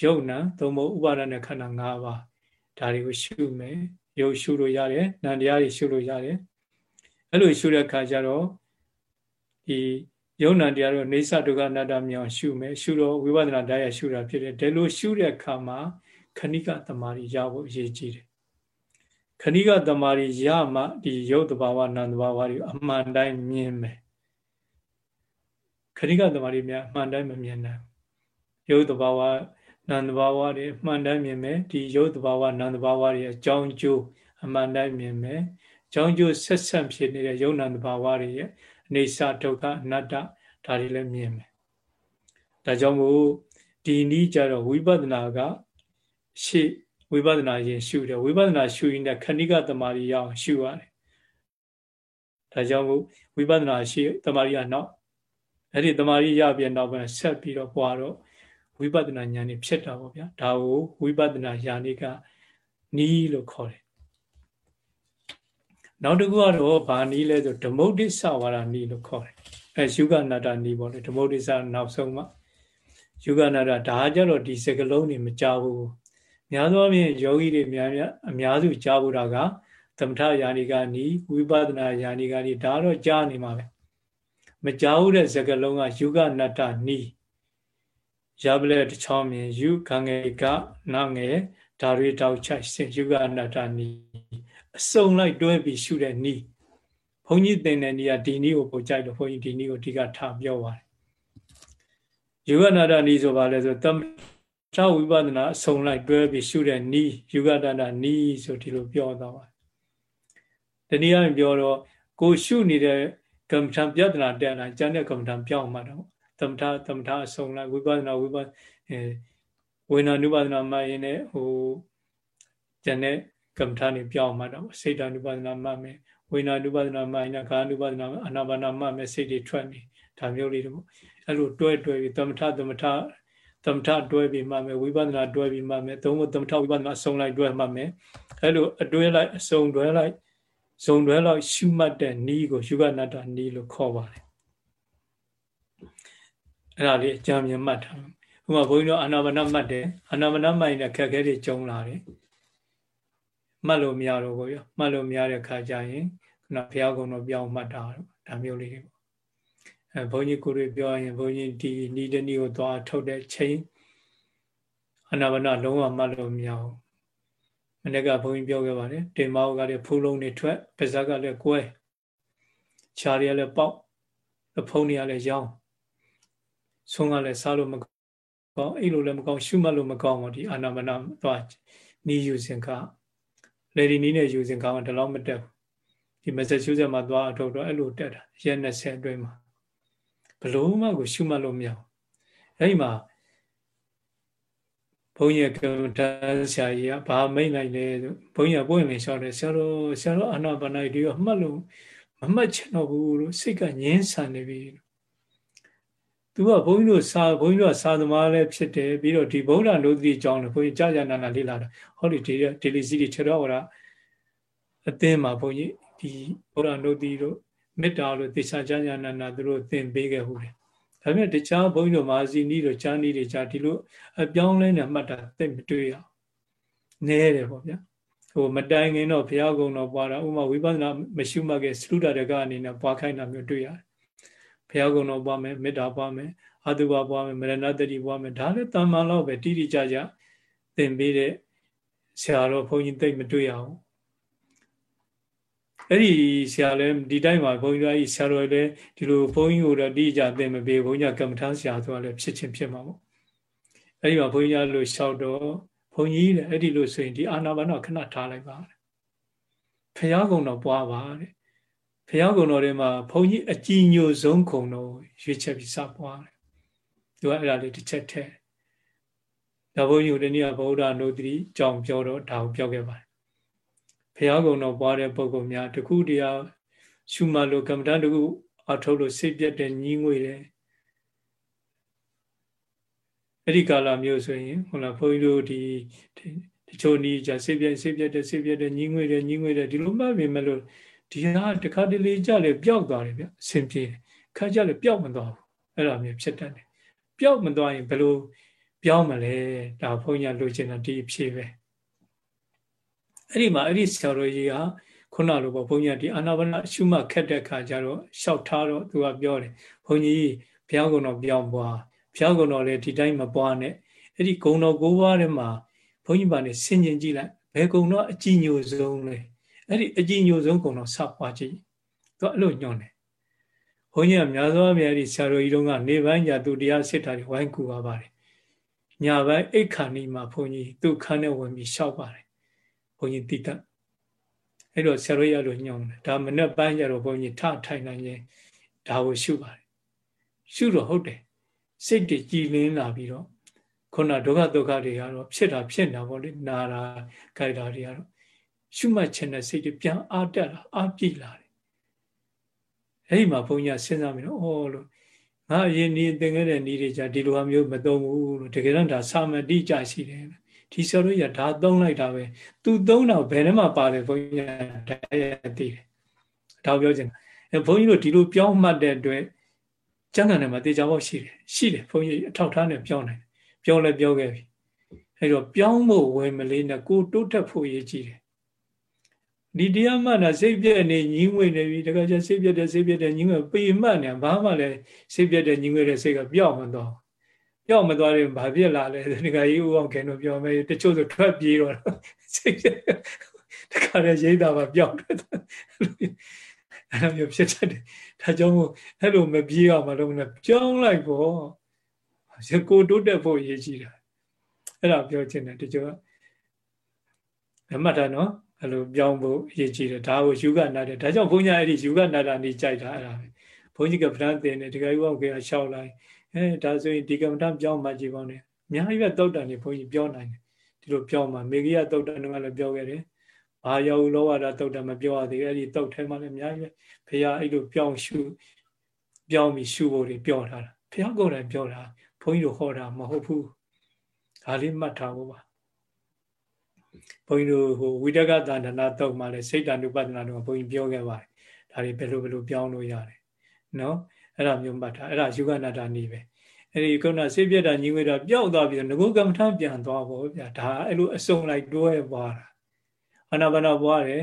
ယုတ်နံသုံးဖို့ဥပါဒနဲ့ခန္ဓာ၅ပါးဒါတွေကိုရှုမယ်ယုတ်ရှုလို့ရတယ်နံတရားတွေရှုလို့ရတယ်အဲ့လိုရှုတဲ့အခါကျတော့ ဒီယုံနာတရားတော့နေသဒုက္ခအနတ္တမြောင်ရှုမယ်ရှုတော့ဝိပဿနာတရားရှုတာဖြစ်တယ်ဒါလို့ရှုတဲ့အခါမှာခဏိကတမာရီရဖို့အရေးကြီးတယ်ခဏိကတမာရီရမှဒီယုတ်တဘာဝနန္တဘာဝတွေအမှန်တိုင်းမြင်မယ်ခဏိကတမာရီများအမှန်တိုင်းမမြင်နိုင်ယုတ်တဘာဝနန္တဘာဝတွေအမှန်တိုင်းမြင်မယ်ဒီယုတ်တဘာဝနန္တဘာဝတွေအကြောင်းကျိုးအမှန်တိုင်းမြင်မယ်အကြောင်းကျိုးဆက်ဆက်ဖြစ်နေတဲ့ယုတ်နန္တဘာဝတွေရဲ့ အနေစာဒုက္ခအနတ္တဒါတွေလည်းမြင်မယ်ဒါကြောင့်မို့ဒီနည်းကြတော့ဝိပဿနာကရှေ့ဝိပဿနာရင်ရှုတယ်ဝိပဿနာရှုရင်တဲ့ခဏိကတမာရီရအောင်ရှုရတယ်ဒါကြောင့်မို့ဝိပဿနာရှေ့တမာရီကနောက်အဲ့ဒီတမာရီရပြန်နောက်ပြန်ဆက်ပြီးတော့ပွားတော့ဝိပဿနာဉာဏ်นี่ဖြစ်တာပေါ့ဗျာဒါကိုဝိပဿနာဉာဏ်นี่ကနီးလို့ခေါ်တယ် နောက်တစ်ခုကတော့ဗာနီးလဲဆိုဓမ္မုဒ္ဒိသဝါဒနီးလို့ခေါ်တယ်အဲယုဂနာတာနီးပေါ့လေဓမ္မုဒ္ဒိသနောက်ဆုံးမှယုဂနာတာဒါကြတော့ဒီစကလုံးနေမကြဘူးများသောအားဖြင့်ယောဂီတွေများများအများစုကြားဘူးတာကသမထယာနိကနီးဝိပဿနာယာနိကနီးဒါတော့ကြားနေမှာပဲမကြားဘူးတဲ့စကလုံးကယုဂနာတာနီးရပလဲတစ်ချောင်းမြင်ယုခံငယ်ကနာငယ်ဒါတွေတောက်ချိုက်စင်ယုဂအနတ္တနီ အစုံလိုက်တွဲပြီးရှုတဲ့နီးဘုန်းကြီးသင်တဲ့နီးကဒီနီးကိုပို့ကြိုက်လို့ဘုန်းကြီးဒီနီးကိုအဓိကထားပြောပါတယ်ယုဂအနတ္တနီးဆိုပါလဲဆိုသမထဝိပဿနာအစုံလိုက်တွဲပြီးရှုတဲ့နီးယုဂအနတ္တနီးဆိုဒီလိုပြောတော့ပါတယ်တနည်းအားဖြင့်ပြောတော့ကိုရှုနေတဲ့ကမ္မထံပြဒနာတက်လာကျန်တဲ့ကမ္မထံပြောင်းမှာတော့သမထသမထအစုံလိုက်ဝိပဿနာဝိပဿအဲဝေနာနုပါဒနာမှရင်လည်းဟိုကျန်တဲ့ ကမ္မထာနေပြောင်းမှာတော့စိတ်တ ानु ပါဒနာမှမယ်ဝေနာနုပါဒနာမှရင်ကာနုပါဒနာအနာပါနာမှမယ်စိတ်တွေထွက်နေဒါမျိုးလေးတော့အဲ့လိုတွဲတွဲပြီးသမထသမထသမထတွဲပြီးမှမယ်ဝိပဿနာတွဲပြီးမှမယ်သုံးဖို့သမထဝိပဿနာအစုံလိုက်တွဲမှမယ်အဲ့လိုအတွဲလိုက်အစုံတွဲလိုက်ဇုံတွဲလောက်ရှုမှတ်တဲ့နီးကိုယူကနတ္တနီးလို့ခေါ်ပါတယ်အဲ့ဒါလေးအကြံဉာဏ်မှတ်ထားဥပမာဘုန်းကြီးတို့အာနာပါနမှတ်တယ်အာနာပါနမှတ်ရင်ခက်ခဲတွေကြုံလာတယ် မှတ်လို့မရတော့ဘူးရောမှတ်လို့မရတဲ့ခါကျရင်ခုနဘုရားကုံတော်ပြောင်းမှတ်တာဒါမျိုးလေးတွေပေါ့အဲဘုန်းကြီးကိုတွေပြောရင်ဘုန်းကြီးဒီနီးတနည်းကိုသွားထုတ်တဲ့ချိန်အာနာပါနလုံးဝမှတ်လို့မရဘူးမနေ့ကဘုန်းကြီးပြောခဲ့ပါတယ်တင်မောကလည်းဖူးလုံးတွေထွက်ပါဇက်ကလည်းကွဲခြားရလည်းပေါက်ဖုံးတွေကလည်းရောင်းဆုံးကလည်းစားလို့မကောင်းအဲ့လိုလည်းမကောင်းရှုမှတ်လို့မကောင်းဘူးဒီအာနာမနာသွားနီးယူစဉ်က လေဒီနီးနဲ့ယူစဉ်ကတလောက်မတက်ဘူးဒီမဆက်ရှုဆက်မှာသွားအထုတ်တော့အဲ့လိုတက်တာရက်20အတွင်းမှာဘလို့မှကိုရှုမှတ်လို့မရဘူးအဲ့ဒီမှာဘုန်းကြီးကမ္မထာဆရာကြီးကဘာမိတ်လိုက်လဲဆိုဘုန်းကြီးကပွင့်လင်လျှောက်တယ်ဆရာတော်ဆရာတော်အာနာပါနိုင်ဒီကမှတ်လို့မမှတ်ချင်တော့ဘူးလို့စိတ်ကငြင်းဆန်နေပြီ သူကဘုန်းကြီးတို့စာဘုန်းကြီးတို့စာသမားလည်းဖြစ်တယ်ပြီးတော့ဒီဗုဒ္ဓနုဒတိအကြောင်းလည်းဘုန်းကြီးကြာကြာနာနာလေ့လာတာဟောဒီဒီဒီလီစီတွေခြေတော်ဟောတာအသင်းမှာဘုန်းကြီးဒီဗုဒ္ဓနုဒတိတို့မေတ္တာလို့သေချာကြာကြာနာနာသူတို့သင်ပေးခဲ့ဟုတ်တယ်ဒါပေမဲ့တခြားဘုန်းကြီးတို့မာစီနီးတို့ချားနီးတွေချာဒီလိုအပြောင်းလဲနေမှတ်တာသိမတွေ့ရအောင်နဲတယ်ပေါ့ဗျာဟိုမတိုင်ခင်တော့ဘုရားကုံတော်ပွားတာဥမာဝိပဿနာမရှိမှခဲ့သုဒ္ဓရကအနေနဲ့ပွားခိုင်းတာမျိုးတွေ့ရတယ် ဘုရားကုံတော်ပွားမယ်မေတ္တာပွားမယ်အတုပါပွားမယ်မရဏတတိပွားမယ်ဒါလည်းတမ္မာလောက်ပဲတိတိကျကျသင်ပေးတဲ့ဆရာတော်ဘုန်းကြီးသိမတွေ့ရအောင်အဲ့ဒီဆရာလည်းဒီတိုင်းမှာဘုန်းကြီးတို့အဲ့ဆရာတော်လည်းဒီလိုဘုန်းကြီးကိုတော့တိကျသင်မပေးဘုန်းကြီးကကမ္မထာဆရာဆိုတာလည်းဖြစ်ချင်းဖြစ်မှာပေါ့အဲ့ဒီမှာဘုန်းကြီးကလို့လျှောက်တော့ဘုန်းကြီးတဲ့အဲ့ဒီလို့ဆိုရင်ဒီအာနာပါနခဏထားလိုက်ပါဖះကုံတော်ပွားပါတဲ့ ဖះကုံတော်ထဲမှာဘုန်းကြီးအကြည်ညိုဆုံးခုံတော်ရွေးချက်ပြီးစပွားတယ်သူကအဲ့ဒါလေးတစ်ချက်ထဲဒါဘုန်းကြီးတို့ဒီနေ့ကဗုဒ္ဓနုဒတိကြောင်းပြောတော့ဒါကိုပြောခဲ့ပါတယ်ဘုရားကုံတော်ပွားတဲ့ပုဂ္ဂိုလ်များတခုတည်းရှုမှလို့ကမ္မဋ္ဌာန်းတခုအထုတ်လို့စိတ်ပြတ်တဲ့ညီးငွေတယ်အဲ့ဒီကာလမျိုးဆိုရင်ဟုတ်လားဘုန်းကြီးတို့ဒီတချို့နီးကြစိတ်ပြတ်စိတ်ပြတ်တဲ့စိတ်ပြတ်တဲ့ညီးငွေတယ်ညီးငွေတယ်ဒီလိုမှပြင်မဲ့လို့ ဒီဟာတခါတလေကြလေပျောက်သွားတယ်ဗျအဆင်ပြေတယ်ခါကြလေပျောက်မသွားဘူးအဲ့လိုမျိုးဖြစ်တတ်တယ်ပျောက်မသွားရင်ဘယ်လိုပြောင်းမလဲဒါဘုန်းကြီးလိုချင်တာဒီအဖြစ်ပဲအဲ့ဒီမှာအဲ့ဒီဆရာတော်ကြီးကခုနလိုပေါ့ဘုန်းကြီးကဒီအာနာပါနရှုမှတ်ခက်တဲ့ခါကျတော့ရှောက်ထားတော့သူကပြောတယ်ဘုန်းကြီးဘုရားကုံတော်ပြောင်းပွားဘုရားကုံတော်လည်းဒီတိုင်းမပွားနဲ့အဲ့ဒီဂုံတော်ကိုးပါးထဲမှာဘုန်းကြီးပါနေဆင်ញင်ကြည့်လိုက်ဘယ်ဂုံတော့အကြည်ညိုဆုံးလဲ အဲ့ဒီအကြည်ညိုဆုံးဂုံတော်စပွားကြည့်သူအဲ့လိုညွှန်တယ်ဘုန်းကြီးကများသောအားဖြင့်အဲ့ဒီဆရာတော်ကြီးတို့ကနေပိုင်းညာသူတရားစစ်တာတွေဝိုင်းကူပါပါတယ်ညာပိုင်းအိတ်ခါနီမှာဘုန်းကြီးသူ့ခန်းထဲဝင်ပြီးရှောက်ပါတယ်ဘုန်းကြီးတိတအဲ့တော့ဆရာတော်ရလို့ညောင်းတယ်ဒါမနဲ့ပိုင်းကြတော့ဘုန်းကြီးထထိုင်နိုင်ရင်ဒါကိုရှုပါတယ်ရှုတော့ဟုတ်တယ်စိတ်တည်ကြည်လင်းလာပြီးတော့ခုနဒုက္ခဒုက္ခတွေကတော့ဖြစ်တာဖြစ်နေတာပေါ့လေနာတာကြိုက်တာတွေကတော့ ရှုမှတ်ခြင်းနဲ့စိတ်တွေပြန်အားတက်လာအားပြည့်လာတယ်အဲ့ဒီမှာဘုန်းကြီးစဉ်းစားမိတော့အော်လို့ငါအရင်နေသင်ခဲ့တဲ့နေတွေကြဒီလိုမျိုးမသုံးဘူးလို့တကယ်တော့ဒါစာမတိကြရှိတယ်ဒီဆရာတို့ရဒါသုံးလိုက်တာပဲသူသုံးတော့ဘယ်နှမှာပါတယ်ဘုန်းကြီးကဒါရသိတယ်ဒါပြောချင်တာအဲဘုန်းကြီးတို့ဒီလိုပြောင်းမှတ်တဲ့အတွက်ကျမ်းဂန်ထဲမှာတေချာပေါက်ရှိတယ်ရှိတယ်ဘုန်းကြီးအထောက်ထားနဲ့ပြောင်းနိုင်ပြောလဲပြောခဲ့ပြီအဲတော့ပြောင်းဖို့ဝင်မလေးနဲ့ကိုတိုးတက်ဖို့ရည်ကြည့်တယ် ဒီတရားမှတ်တာစိတ်ပြည့်နေညီးငွေနေပြီတခါကျစိတ်ပြည့်တဲ့စိတ်ပြည့်တဲ့ညီးငွေပေမှတ်နေဘာမှလည်းစိတ်ပြည့်တဲ့ညီးငွေတဲ့စိတ်ကပြောင်းမတော့ပျောက်မသွားရင်ဘာဖြစ်လာလဲဒီကကြီးဥအောင်ခင်တို့ပြောမယ်တချို့ဆိုထွက်ပြေးတော့စိတ်တခါတည်းရိတ်တာပါပျောက်တယ်အဲ့လိုမျိုးဖြစ်တတ်တယ်ဒါကြောင့်မို့အဲ့လိုမပြေးအောင်မလုပ်နဲ့ပြောင်းလိုက်ပေါ့ရကိုတိုးတက်ဖို့ရည်ကြီးတာအဲ့ဒါပြောချင်တယ်တချို့ကအမှတ်တာနော် အဲ့လိုပြောင်းဖို့ရည်ကြီးတယ်ဒါကိုယူကနာတယ်ဒါကြောင့်ဘုန်းကြီးအဲ့ဒီယူကနာတာနေကြိုက်တာအဲ့ဒါပဲဘုန်းကြီးကဗြဟ္မသင်တယ်ဒီကကြီးဘောက်ကရှောက်လိုက်အဲဒါဆိုရင်ဒီကမ္မဋ္ဌပြောင်းမှကြည့်ပါနဲ့အများကြီးပဲတုတ်တန်နေဘုန်းကြီးပြောနိုင်တယ်ဒီလိုပြောင်းမှမေဂိယတုတ်တန်ကလည်းပြောခဲ့တယ်ဘာရောက်လောဝါဒတုတ်တန်မပြောရသေးအဲ့ဒီတုတ်ထဲမှာလည်းအများကြီးပဲဖះအဲ့လိုပြောင်းရှုပြောင်းပြီးရှုဖို့တွေပြောထားတာဖះကိုယ်တိုင်ပြောတာဘုန်းကြီးတို့ဟောတာမဟုတ်ဘူးဒါလေးမှတ်ထားဖို့ပါ ဘုန်းကြီးတို့ဟိုဝိတကသန္တနာတုတ်မှလည်းစိတ်တ ानु ပဒနာတော့ဘုန်းကြီးပြောခဲ့ပါတယ်ဒါတွေဘယ်လိုဘယ်လိုပြောင်းလို့ရတယ်နော်အဲ့ဒါမျိုးမှတ်ထားအဲ့ဒါယူကနာတာနေပဲအဲ့ဒီကုဏစိတ်ပြတ်တာညီငွေတာပျောက်သွားပြီးတော့ငကုကမ္မထပြန်သွားဖို့ဗျာဒါအဲ့လိုအစုံလိုက်တွဲပွားတာအနာဘာနာပွားတယ်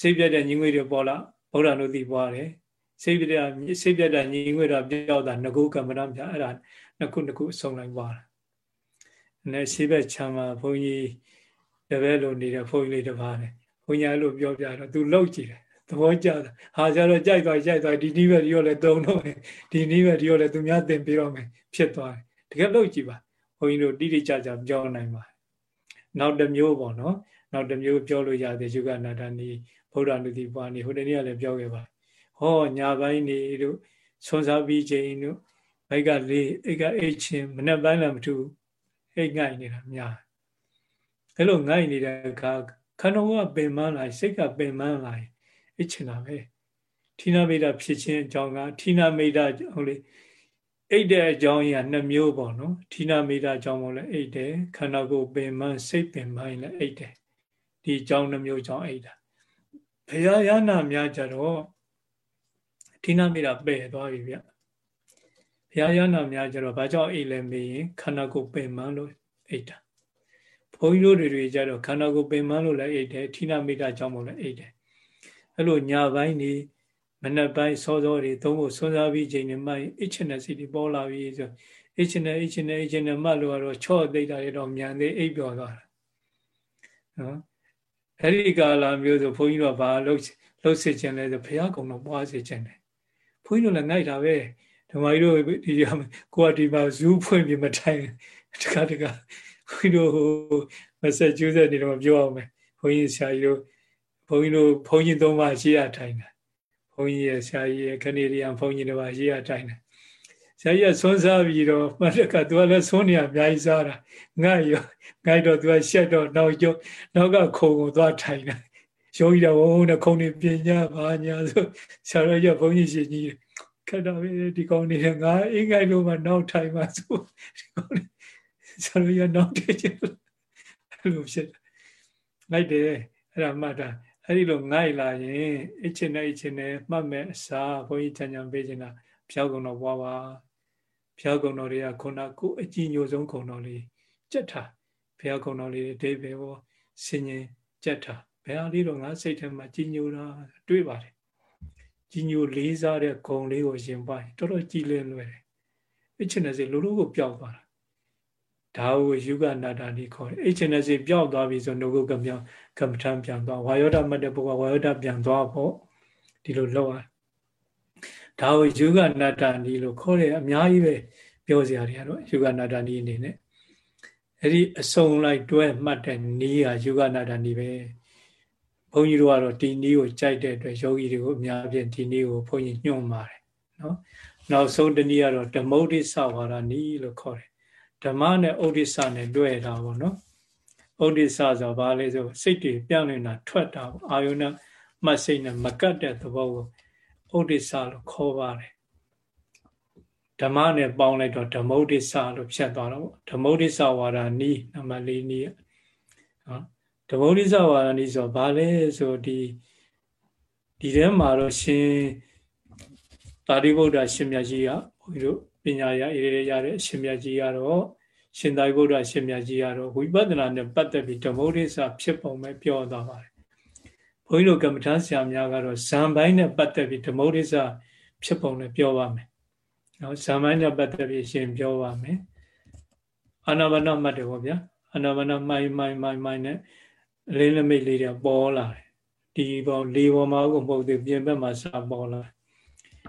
စိတ်ပြတ်တဲ့ညီငွေတွေပေါ်လာဗုဒ္ဓနုတိပွားတယ်စိတ်ပြတ်စိတ်ပြတ်တဲ့ညီငွေတာပျောက်တာငကုကမ္မထပြန်အဲ့ဒါနှစ်ခုနှစ်ခုအစုံလိုက်ပွားတာနဲ့ရှိဘက်ချမ်းမှာဘုန်းကြီးတ ပည့်လိုနေတဲ့ဘုန်းကြီးလေးတစ်ပါးတယ်ဘုန်းကြီးအဲ့လိုပြောပြတော့သူလှုပ်ကြည့်တယ်သဘောကျတာဟာကျတော့ကြိုက်သွားကြိုက်သွားဒီနည်းပဲဒီရောလဲတုံတော့မယ်ဒီနည်းပဲဒီရောလဲသူများသင်ပေးတော့မယ်ဖြစ်သွားတယ်တကယ်လို့ကြည့်ပါဘုန်းကြီးတို့တိတိကျကျပြောနိုင်ပါနောက်တစ်မျိုးပေါ့နော်နောက်တစ်မျိုးပြောလို့ရတယ်ယုဂနာတနီဗုဒ္ဓနုတိပွားနေဟိုတနေ့ကလည်းပြောခဲ့ပါဟောညာပိုင်းနေတို့ဆွန်စားပြီးချိန်တို့ဘိုက်ကလေးအိတ်ကအိတ်ချင်းမနဲ့ပိုင်းလည်းမထူအိတ်ငိုက်နေတာများ အဲ့လိုငိုက်နေတဲ့အခါခန္ဓာကပင်မလာစိတ်ကပင်မလာအိတ်ချင်တာပဲဌိနမိတ်ဖြစ်ခြင်းအကြောင်းကဌိနမိတ်ဟုတ်လေအိတ်တဲ့အကြောင်းကြီးကနှစ်မျိုးပေါ့နော်ဌိနမိတ်အကြောင်းမို့လဲအိတ်တယ်ခန္ဓာကိုယ်ပင်မစိတ်ပင်မိုင်းလဲအိတ်တယ်ဒီအကြောင်းနှမျိုးကြောင့်အိတ်တာဘုရားရဟနာများကြတော့ဌိနမိတ်ပယ်သွားပြီဗျဘုရားရဟနာများကြတော့ဘာကြောင့်အိတ်လဲမေးရင်ခန္ဓာကိုယ်ပင်မလို့အိတ်တာ ဘုန်းကြီးတို့တွေကြတော့ခန္ဓာကိုယ်ပင်မလို့လည်းအိတ်တယ်ဌိနမိတ်အကြောင်းမို့လဲအိတ်တယ်အဲ့လိုညာပိုင်းနေမနက်ပိုင်းစောစောတွေသုံးဖို့စွန်းစားပြီးချိန်နေမှအိတ်ချင်တဲ့စိတ်တွေပေါ်လာပြီးဆိုအိတ်ချင်တဲ့အိတ်ချင်တဲ့အိတ်ချင်တဲ့မှတ်လို့ကတော့ချော့သိတာတွေတော့မြန်သေးအိပ်ပျော်သွားတာနော်အဲ့ဒီကာလမျိုးဆိုဘုန်းကြီးတို့ကဘာလှုပ်လှုပ်စေချင်လဲဆိုဘုရားကုံတော့ပွားစေချင်တယ်ဘုန်းကြီးတို့လည်းငိုက်တာပဲဓမ္မကြီးတို့ဒီကိုကဒီမှာဇူးဖွင့်ပြီးမထိုင်တခါတခါ ဘုန်းကြီးတို့ဟိုမဆက်ကျူးတဲ့နေတော့ပြောအောင်မယ်ဘုန်းကြီးဆရာကြီးတို့ဘုန်းကြီးတို့ဘုန်းကြီးသုံးပါးရှိရထိုင်တယ်ဘုန်းကြီးရဲ့ဆရာကြီးရဲ့ခဏရီယံဘုန်းကြီးတစ်ပါးရှိရထိုင်တယ်ဆရာကြီးကဆွန်းစားပြီးတော့မှတ်တကသူကလည်းဆွန်းနေရအများကြီးစားတာငါရောငါတော့သူကရှက်တော့နောက်ကျနောက်ကခုံကိုသွားထိုင်တယ်ရုံးကြီးတော့ဝုန်းနဲ့ခုံနေပညာပါညာဆိုဆရာတော်ကြီးဘုန်းကြီးရှင်ကြီးခက်တော့ဒီကောင်းနေငါအင်္ဂိုင်လို့မှနောက်ထိုင်မှဆိုဒီကောင်း ဆရာတော်ကြီးနောက်တည့်ချင်လို့ဖြစ်လိုက်တယ်အဲ့ဒါမှတ်တာအဲ့ဒီလိုငိုက်လာရင်အချင်းနဲ့အချင်းနဲ့မှတ်မဲ့အစာဘုန်းကြီးချမ်းချမ်းပေးခြင်းတာဖျောက်ကုံတော်ဘွားပါဖျောက်ကုံတော်တွေကခုနကိုအကြည်ညိုဆုံးကုံတော်လေးကြက်ထားဖျောက်ကုံတော်လေးဒိဗေဘောဆင်ញင်ကြက်ထားဘယ်ဟာလေးတော့ငါစိတ်ထဲမှာကြည်ညိုတာတွေးပါတယ်ကြည်ညိုလေးစားတဲ့ဂုံလေးကိုရှင်ပိုင်တော်တော်ကြည်လင်းလွယ်တယ်အချင်းနဲ့စိလိုလိုကိုပျောက်သွားတာ ဒါကိုယုဂနာတာလေးခေါ်တယ်အချင်းနဲ့စိပျောက်သွားပြီဆိုနှုတ်ကကမြောင်ကမ္မထံပြန်သွားဝါယောဒမတ်တဲ့ပုဂ္ဂိုလ်ဝါယောဒပြန်သွားဖို့ဒီလိုလောက်ရဒါကိုယူကနာတန်ဒီလို့ခေါ်တယ်အများကြီးပဲပြောစရာတွေကတော့ယူကနာတန်ဒီအနေနဲ့အဲ့ဒီအစုံလိုက်တွဲမှတ်တဲ့နီးဟာယူကနာတန်ဒီပဲဘုန်းကြီးတို့ကတော့ဒီနီးကိုကြိုက်တဲ့အတွက်ယောဂီတွေကိုအများဖြင့်ဒီနီးကိုဘုန်းကြီးညွှန်ပါတယ်နော်နောက်ဆုံးတနည်းကတော့ဓမ္မုဒ္ဒိသဝါဒနီးလို့ခေါ်တယ် ဓမ္မနဲ့ဥဒိစ္စနဲ့တွဲတာပေါ့နော်ဥဒိစ္စဆိုဘာလဲဆိုစိတ်တွေပြောင်းနေတာထွက်တာပေါ့အာယုဏမှတ်စိတ်နဲ့မကတ်တဲ့သဘောကိုဥဒိစ္စလို့ခေါ်ပါတယ်ဓမ္မနဲ့ပေါင်းလိုက်တော့ဓမ္မုဒိစ္စလို့ဖြတ်သွားတော့ဓမ္မုဒိစ္စဝါဒနီးနံပါတ်၄နီးနော်ဓမ္မုဒိစ္စဝါဒနီးဆိုဘာလဲဆိုဒီဒီထဲမှာတော့ရှင်တာရိပုတ္တရှင်မြတ်ကြီးကဘုန်းကြီးတို့ပညာရရရတဲ့ရှင်မြတ်ကြီးကတော့ ရှင်သာရိပုတ္တရှင်မြတ်ကြီးကတော့ဝိပဿနာနဲ့ပတ်သက်ပြီးဓမ္မုဒိသဖြစ်ပုံပဲပြောသွားပါတယ်။ဘုန်းကြီးတို့ကမ္မထာဆရာများကတော့ဇံပိုင်းနဲ့ပတ်သက်ပြီးဓမ္မုဒိသဖြစ်ပုံနဲ့ပြောပါမယ်။နော်ဇံပိုင်းနဲ့ပတ်သက်ပြီးရှင်ပြောပါမယ်အာနာပါနမှတ်တယ်ပေါ့ဗျာအာနာပါနမိုင်းမိုင်းမိုင်းမိုင်းနဲ့အလင်းလမိတ်လေးတွေပေါ်လာတယ်ဒီပေါ်လေပေါ်မှာကိုမဟုတ်သေးပြင်ဘက်မှာစပေါ်လာ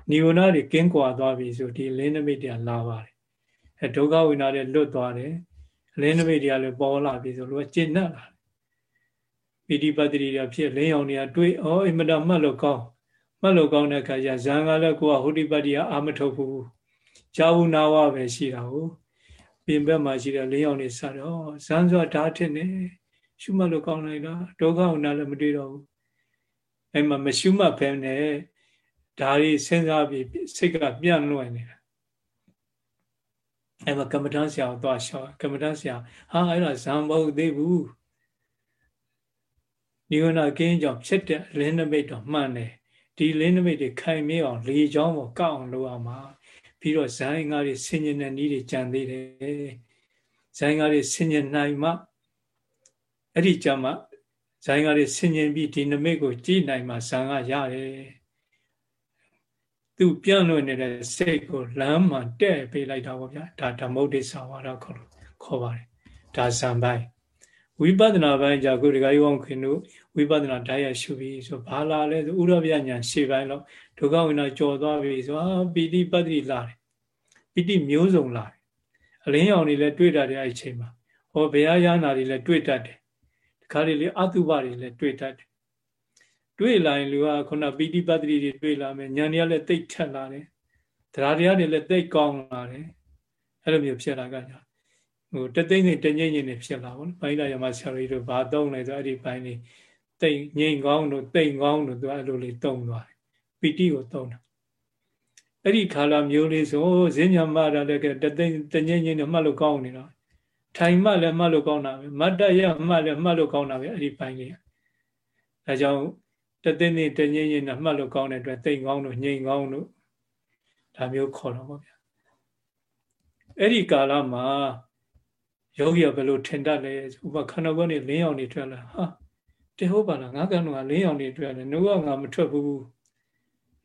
နိဝရဏတွေကင်းကွာသွားပြီဆိုဒီလင်းနမိတ်တွေလာပါတယ် အဲဒုက္ခဝိနာတွေလွတ်သွားတယ်အလင်းနမိတ်တွေကလည်းပေါ်လာပြီဆိုလို့ကျင့်တတ်လာပီတိပတ္တိတွေဖြစ်လင်းအောင်တွေကတွေးဩအင်မတမှတ်လို့ကောင်းမှတ်လို့ကောင်းတဲ့အခါကျဇံကလည်းကိုကဟိုတိပတ္တိကအာမထုတ်ဘူးကြာဘူးနာဝပဲရှိတာကိုပြင်ဘက်မှာရှိတဲ့လင်းအောင်တွေစတော့ဇံစွာဓာတ်ထင်နေရှုမှတ်လို့ကောင်းလိုက်လားဒုက္ခဝိနာလည်းမတွေ့တော့ဘူးအဲ့မှာမရှုမှတ်ဖဲနဲ့ဒါတွေစဉ်းစားပြီးစိတ်ကပြန့်လွှဲနေတာ အဲ့မှာကမ္မဋ္ဌာန်းဆရာကိုသွားရှော့ကမ္မဋ္ဌာန်းဆရာဟာအဲ့ဒါဇံမဟုတ်သေးဘူးဒီကနာကင်းကြောင့်ဖြစ်တဲ့လင်းနမိတ်တော့မှန်တယ်ဒီလင်းနမိတ်တွေခိုင်မြဲအောင်လေချောင်းပေါ်ကောက်အောင်လုပ်အောင်ပါပြီးတော့ဇိုင်းကားတွေဆင်ញင်တဲ့နည်းတွေကြံသေးတယ်ဇိုင်းကားတွေဆင်ញင်နိုင်မှအဲ့ဒီကြမှာဇိုင်းကားတွေဆင်ញင်ပြီးဒီနမိတ်ကိုကြည်နိုင်မှဇံကရတယ် သူပြန့်လွင့်နေတဲ့စိတ်ကိုလမ်းမှတဲ့ပေးလိုက်တာပေါ့ဗျာဒါဓမ္မုဒ္ဒိသဝါဒခေါ်လို့ခေါ်ပါတယ်ဒါဇံပိုင်းဝိပဿနာပိုင်းじゃကိုဒီကယောခင်တို့ဝိပဿနာဓာတ်ရရှုပြီးဆိုဘာလာလဲဆိုဥရပြညာရှေ့ပိုင်းတော့ဒုက္ခဝိနာကြော်သွားပြီဆိုအာပီတိပတ္တိလာတယ်ပီတိမျိုးစုံလာတယ်အလင်းရောင်တွေလည်းတွေ့တတ်တယ်အဲ့ဒီချိန်မှာဟောဘုရားရဟနာတွေလည်းတွေ့တတ်တယ်ဒီခါလေးလေးအတုပတွေလည်းတွေ့တတ်တယ် တွေ့လာရင်လူကခုနပီတိပတ္တိတွေတွေ့လာမယ်ဉာဏ်တွေကလည်းတိတ်ထက်လာတယ်တရားတရားတွေလည်းတိတ်ကောင်းလာတယ်အဲ့လိုမျိုးဖြစ်လာကြကြဟိုတသိမ့်သိမ့်တငိမ့်ငိမ့်နေဖြစ်လာပါဘူး။ပိုင်းလာရမဆရာကြီးတို့ဘာသုံးလဲဆိုအဲ့ဒီပိုင်းလေးတိတ်ငိမ့်ကောင်းတို့တိတ်ကောင်းတို့သူအဲ့လိုလေးသုံးသွားတယ်။ပီတိကိုသုံးတာ။အဲ့ဒီခါလာမျိုးလေးဆိုဈဉ္ညာမရလည်းကတသိမ့်တငိမ့်ငိမ့်နဲ့မှတ်လို့ကောင်းနေတာ။ထိုင်မှလည်းမှတ်လို့ကောင်းတာပဲ။မတ်တရမှတ်လည်းမှတ်လို့ကောင်းတာပဲအဲ့ဒီပိုင်းလေး။ဒါကြောင့် တသိမ့်သိမ့်တငိမ့်ငိမ့်နဲ့မှတ်လို့ကောင်းတဲ့အတွက်တိတ်ကောင်းတို့ငိမ့်ကောင်းတို့ဒါမျိုးခေါ်တော့ပါဗျာ။အဲ့ဒီကာလမှာယောဂီကဘယ်လိုထင်တတ်လဲဥပခန္ဓာကိုယ်နဲ့လင်းအောင်နေထွက်လာဟာတေဟုတ်ပါလားငါကံတော့လင်းအောင်နေထွက်တယ်နှုတ်ကငါမထွက်ဘူး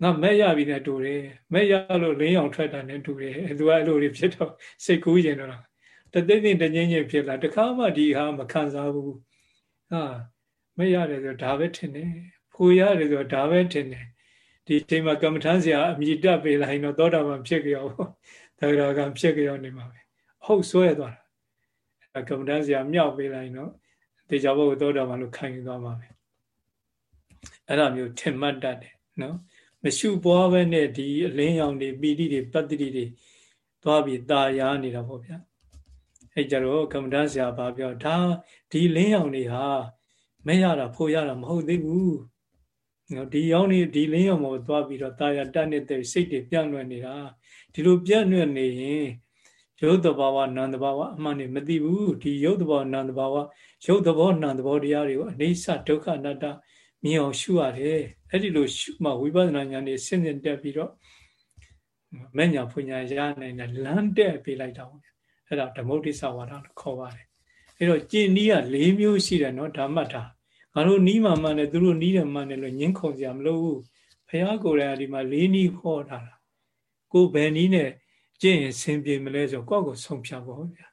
ငါမဲ့ရပြီနဲ့တူတယ်မဲ့ရလို့လင်းအောင်ထွက်တာနဲ့တူတယ်သူကအဲ့လိုတွေဖြစ်တော့စိတ်ကူးရင်တော့တသိသိတငင်းချင်းဖြစ်လာတခါမှဒီဟာမခံစားဘူးဟာမဲ့ရတယ်ဆိုဒါပဲထင်တယ် ဖိုရတယ်ဆိုဒါပဲထင်တယ်ဒီချိန်မှာကမ္မထမ်းဆရာအမြည်တက်ပေးလိုက်တော့သောတာပန်ဖြစ်ကြရောသဂရကံဖြစ်ကြရောနေမှာပဲဟုတ်ဆွဲသွားတာကမ္မဋ္ဌာန်းဆရာမြောက်ပေးလိုက်နော်တေချာဘုတ်သောတာပန်လို့ခံယူသွားမှာပဲအဲ့ဒါမျိုးထင်မှတ်တတ်တယ်နော်မရှုပွားပဲနဲ့ဒီအလင်းရောင်တွေပီတိတွေပတ္တိတွေသွားပြီးตาရနေတာပေါ့ဗျာအဲ့ကြတော့ကမ္မဋ္ဌာန်းဆရာဘာပြောဒါဒီလင်းရောင်တွေဟာမရတာဖို့ရတာမဟုတ်သေးဘူး နော်ဒီရောင်နေဒီလင်းရောင်ပေါ်သွားပြီးတော့ตาရတတ်နေတဲ့စိတ်တွေပြန့်လွင့်နေတာဒီလိုပြန့်လွင့်နေရင်ရုပ်တဘာဝနာမ်တဘာဝအမှန်နေမသိဘူးဒီရုပ်တဘာဝနာမ်တဘာဝရုပ်တဘောနာမ်တဘောတရားတွေကိုအနေဆဒုက္ခအနတ္တမြင်အောင်ရှုရတယ်အဲ့ဒီလိုရှုမှဝိပဿနာဉာဏ်နဲ့ဆင့်ဆင့်တက်ပြီးတော့မဲ့ညာဖွညာရနိုင်တဲ့လမ်းတက်ပေးလိုက်တာပေါ့အဲ့ဒါဓမ္မုဒ္ဒိသဝါဒလို့ခေါ်ပါတယ်အဲ့တော့ကျင့်နည်းက၄မျိုးရှိတယ်နော်ဓမ္မတာ ငါတို့နီးမှမှန်တယ်သူတို့နီးတယ်မှန်တယ်လို့ညင်းခုန်စရာမလိုဘူးဘုရားကိုယ်တိုင်ဒီမှာ၄နည်းခေါ်ထားတာကိုယ်ဘယ်နည်းနဲ့ကျင့်ရင်ဆင်ပြေမလဲဆိုကိုယ့်ကိုဆုံးဖြတ်ပါဗျာ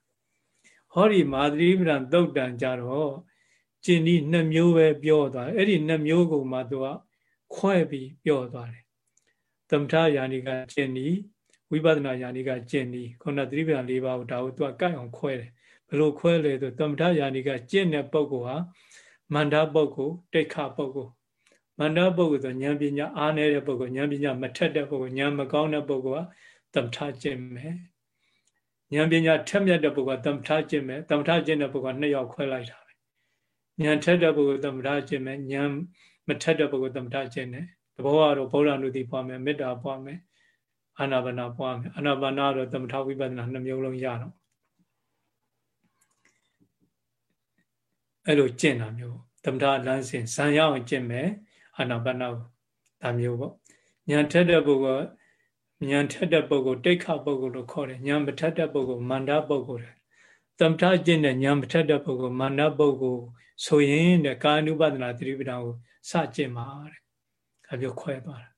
ဟောဒီမာသရိပဒံသုတ်တန်ကြတော့ကျင့်ဒီနှစ်မျိုးပဲပြောသွားတယ်အဲ့ဒီနှစ်မျိုးကိုမှသူကခွဲပြီးပြောသွားတယ်သမထယာနိကကျင့်ဒီဝိပဿနာယာနိကကျင့်ဒီခုနသတိပ္ပံ၄ပါးကိုဒါကိုသူကကိုက်အောင်ခွဲတယ်ဘယ်လိုခွဲလဲဆိုသမထယာနိကကျင့်တဲ့ပုဂ္ဂိုလ်ဟာ မန္တပုဂ္ဂိုလ်တိတ်ခပုဂ္ဂိုလ်မန္တပုဂ္ဂိုလ်ဆိုဉာဏ်ပညာအားနည်းတဲ့ပုဂ္ဂိုလ်ဉာဏ်ပညာမထက်တဲ့ပုဂ္ဂိုလ်ဉာဏ်မကောင်းတဲ့ပုဂ္ဂိုလ်ကသမထကျင့်မယ်ဉာဏ်ပညာထက်မြက်တဲ့ပုဂ္ဂိုလ်ကသမထကျင့်မယ်သမထကျင့်တဲ့ပုဂ္ဂိုလ်ကနှစ်ယောက်ခွဲလိုက်တာပဲဉာဏ်ထက်တဲ့ပုဂ္ဂိုလ်သမထကျင့်မယ်ဉာဏ်မထက်တဲ့ပုဂ္ဂိုလ်သမထကျင့်တယ်တဘောကတော့ဗုဒ္ဓနုတိပွားမယ်မေတ္တာပွားမယ်အာနာပါနာပွားမယ်အာနာပါနာတော့သမထဝိပဿနာနှစ်မျိုးလုံးရတော့ အဲ့လိုကျင့်တာမျိုးသမထလမ်းစဉ်ဇံရအောင်ကျင့်မယ်အာနာပါနာဒါမျိုးပေါ့ဉာဏ်ထက်တဲ့ပုဂ္ဂိုလ်ဉာဏ်ထက်တဲ့ပုဂ္ဂိုလ်တိတ်ခပုဂ္ဂိုလ်လို့ခေါ်တယ်ဉာဏ်မထက်တဲ့ပုဂ္ဂိုလ်မန္တပုဂ္ဂိုလ်တယ်သမထကျင့်တဲ့ဉာဏ်မထက်တဲ့ပုဂ္ဂိုလ်မန္တပုဂ္ဂိုလ်ဆိုရင်တဲ့ကာနုပဒနာသတိပဋ္ဌာန်ကိုစကျင့်ပါတဲ့ဒါပြောခွဲသွားတာ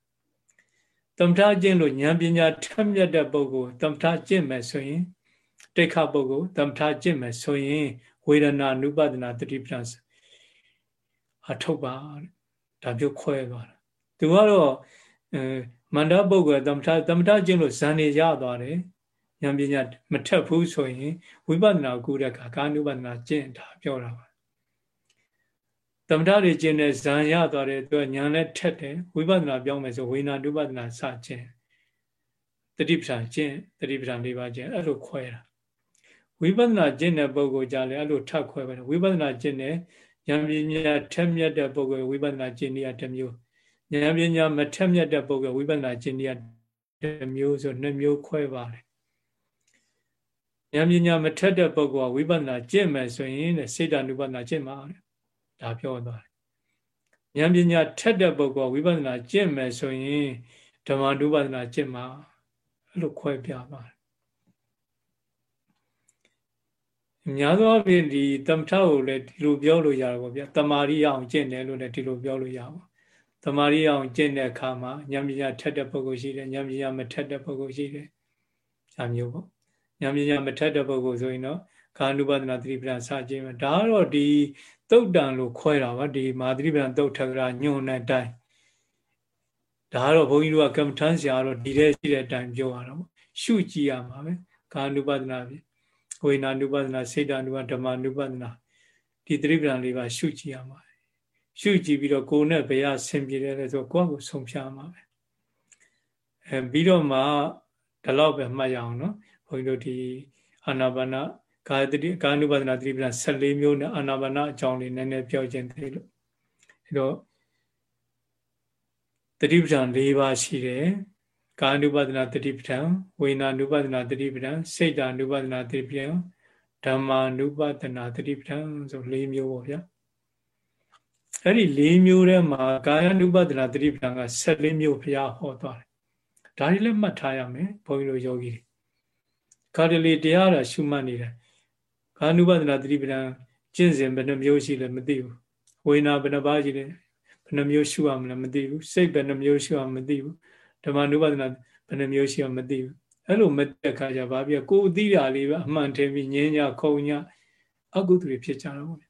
သမထကျင့်လို့ဉာဏ်ပညာထက်မြက်တဲ့ပုဂ္ဂိုလ်သမထကျင့်မယ်ဆိုရင်တိတ်ခပုဂ္ဂိုလ်သမထကျင့်မယ်ဆိုရင် ဝေဒနာနုပဒနာတတိပ္ပံအထုတ်ပါဒါမျိုးခွဲသွားတာသူကတော့အဲမန္တပုဂ္ဂိုလ်သမထသမထကျင့်လို့ဇန်နေရသွားတယ်ဉာဏ်ပညာမထက်ဘူးဆိုရင်ဝိပဿနာကုတဲ့အခါကာနုပဒနာကျင့်တာပြောတာပါသမထတွေကျင့်တဲ့ဇန်ရသွားတဲ့သူကဉာဏ်နဲ့ထက်တယ်ဝိပဿနာပြောင်းမယ်ဆိုဝိညာဉ်နုပဒနာစကျင့်တတိပ္ပံကျင့်တတိပ္ပံ၄ပါးကျင့်အဲ့လိုခွဲတာ ဝိပဿနာကျင့်တဲ့ပုဂ္ဂိုလ်ကြလည်းအဲ့လိုထပ်ခွဲပဲဝိပဿနာကျင့်တဲ့ဉာဏ်ပညာထက်မြက်တဲ့ပုဂ္ဂိုလ်ဝိပဿနာကျင့်နေရတစ်မျိုးဉာဏ်ပညာမထက်မြက်တဲ့ပုဂ္ဂိုလ်ဝိပဿနာကျင့်နေရတစ်မျိုးဆိုနှစ်မျိုးခွဲပါတယ်ဉာဏ်ပညာမထက်တဲ့ပုဂ္ဂိုလ်ကဝိပဿနာကျင့်မယ်ဆိုရင်စေတ ानु ပဒနာကျင့်မှာတဲ့ဒါပြောသွားတယ်ဉာဏ်ပညာထက်တဲ့ပုဂ္ဂိုလ်ကဝိပဿနာကျင့်မယ်ဆိုရင်ဓမ္မ ानु ပဒနာကျင့်မှာအဲ့လိုခွဲပြပါတယ် များသောအားဖြင့်ဒီတမထကိုလည်းဒီလိုပြောလို့ရတာပေါ့ဗျာတမာရီအောင်ကျင့်တယ်လို့လည်းဒီလိုပြောလို့ရပါတမာရီအောင်ကျင့်တဲ့အခါမှာဉာဏ်ပညာထက်တဲ့ပုဂ္ဂိုလ်ရှိတယ်ဉာဏ်ပညာမထက်တဲ့ပုဂ္ဂိုလ်ရှိတယ်ဒါမျိုးပေါ့ဉာဏ်ပညာမထက်တဲ့ပုဂ္ဂိုလ်ဆိုရင်တော့ကာနုပဒနာသတိပ္ပံစခြင်းပဲဒါကတော့ဒီတုတ်တန်လို့ခွဲတာပါဒီမာသတိပ္ပံတုတ်ထကရာညွန်တဲ့အတိုင်းဒါကတော့ဘုန်းကြီးတို့ကကမ္မထမ်းဆရာတော့ဒီတဲ့ရှိတဲ့အတိုင်းပြောရတာပေါ့ရှုကြည့်ရမှာပဲကာနုပဒနာပြီ ဝေနာနုပဒနာစေတနုပဓမ္မနုပဒနာဒီသတိပ္ပံလေးပါရှုကြည့်ရမှာရှုကြည့်ပြီးတော့ကိုယ်နဲ့ဘယ်အဆင်ပြေတယ်လဲဆိုတော့ကိုယ့်ကိုဆုံးဖြတ်ရမှာပဲအဲပြီးတော့မှဒီလောက်ပဲမှတ်ရအောင်နော်ဘုန်းကြီးတို့ဒီအာနာပါနကာယတတိကာနုပဒနာသတိပ္ပံ14မျိုးနဲ့အာနာပါနအကြောင်းလေးနည်းနည်းပြောခြင်းသေးလို့အဲတော့သတိပ္ပံ၄ပါးရှိတယ် ကာနုပဒနာတတိပဋ္ဌာန်ဝေနာနုပဒနာတတိပဋ္ဌာန်စိတ်တာနုပဒနာတတိပဋ္ဌာန်ဓမ္မာနုပဒနာတတိပဋ္ဌာန်ဆို၄မျိုးပေါ့ဗျာအဲ့ဒီ၄မျိုးထဲမှာကာယ ानु ပဒနာတတိပဋ္ဌာန်က14မျိုးဘုရားဟောသွားတယ်ဒါတွေလည်းမှတ်ထားရမယ်ဘုန်းကြီးတို့ယောဂီတွေကာတလီတရားတာရှုမှတ်နေတယ်ကာ ानु ပဒနာတတိပဋ္ဌာန်ကျင့်စဉ်ဘယ်နှမျိုးရှိလဲမသိဘူးဝေနာဘယ်နှပါးရှိလဲဘယ်နှမျိုးရှုရမလဲမသိဘူးစိတ်ဘယ်နှမျိုးရှုရမသိဘူး ဓမ္မနုပဒနာဘယ်နှမျိုးရှိအောင်မသိဘူးအဲ့လိုမတဲ့ခါကျဘာဖြစ်ကိုယ်သိတာလေးပဲအမှန်ထင်ပြီးငင်းညခုံညအကုသိုလ်ဖြစ်ကြတော့ဗျ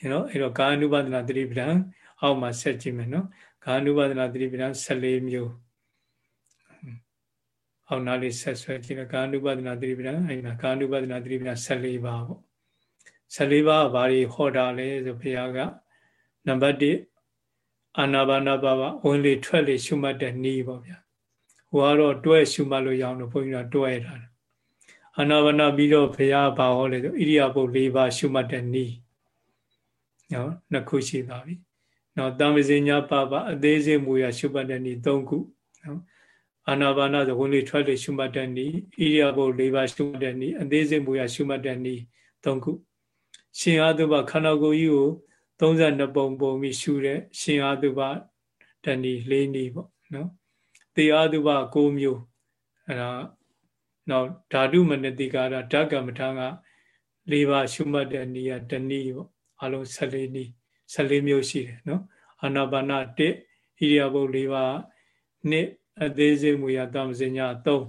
အဲ့တော့အဲ့တော့ကာနုပဒနာသတိပဋ္ဌာန်အောက်မှာဆက်ကြည့်မယ်နော်ကာနုပဒနာသတိပဋ္ဌာန်14မျိုးအောက်နားလေးဆက်ဆွဲကြည့်တယ်ကာနုပဒနာသတိပဋ္ဌာန်အဲ့ဒါကာနုပဒနာသတိပဋ္ဌာန်14ပါးပေါ့14ပါးဘာတွေဟောတာလဲဆိုဘုရားကနံပါတ်1 အာနာပါနာပါပါဝင်လေထွက်လေရှုမှတ်တဲ့နည်းပေါ့ဗျာဟိုကတော့တွဲရှုမှတ်လို့ရအောင်လို့ဘုန်းကြီးကတွဲထားတယ်အာနာပါနာပြီးတော့ဘုရားဘာဟောလဲဆိုဣရိယာပုတ်၄ပါးရှုမှတ်တဲ့နည်းနော်နှစ်ခုရှိသွားပြီနော်တံပဇင်ညာပါပါအသေးစိတ်မူရရှုမှတ်တဲ့နည်း၃ခုနော်အာနာပါနာဆိုဝင်လေထွက်လေရှုမှတ်တဲ့နည်းဣရိယာပုတ်၄ပါးရှုမှတ်တဲ့နည်းအသေးစိတ်မူရရှုမှတ်တဲ့နည်း၃ခုရှင်အာသုဘခန္ဓာကိုယ်ကြီးကို 32ပုံပုံပြီးရှုတဲ့ရှင်အာတုပတဏီ၄နည်းပေါ့နော်တေအာတုပ6မျိုးအဲ့ဒါနောက်ဓာတုမနတိကာရဓကမ္မထာက၄ပါးရှုမှတ်တဲ့နည်းကတနည်းပေါ့အလုံး14နည်း14မျိုးရှိတယ်နော်အာနာပါန1ဣရိယာပုတ်၄ပါးနှစ်အသေးစိတ်မူရတမစညာ3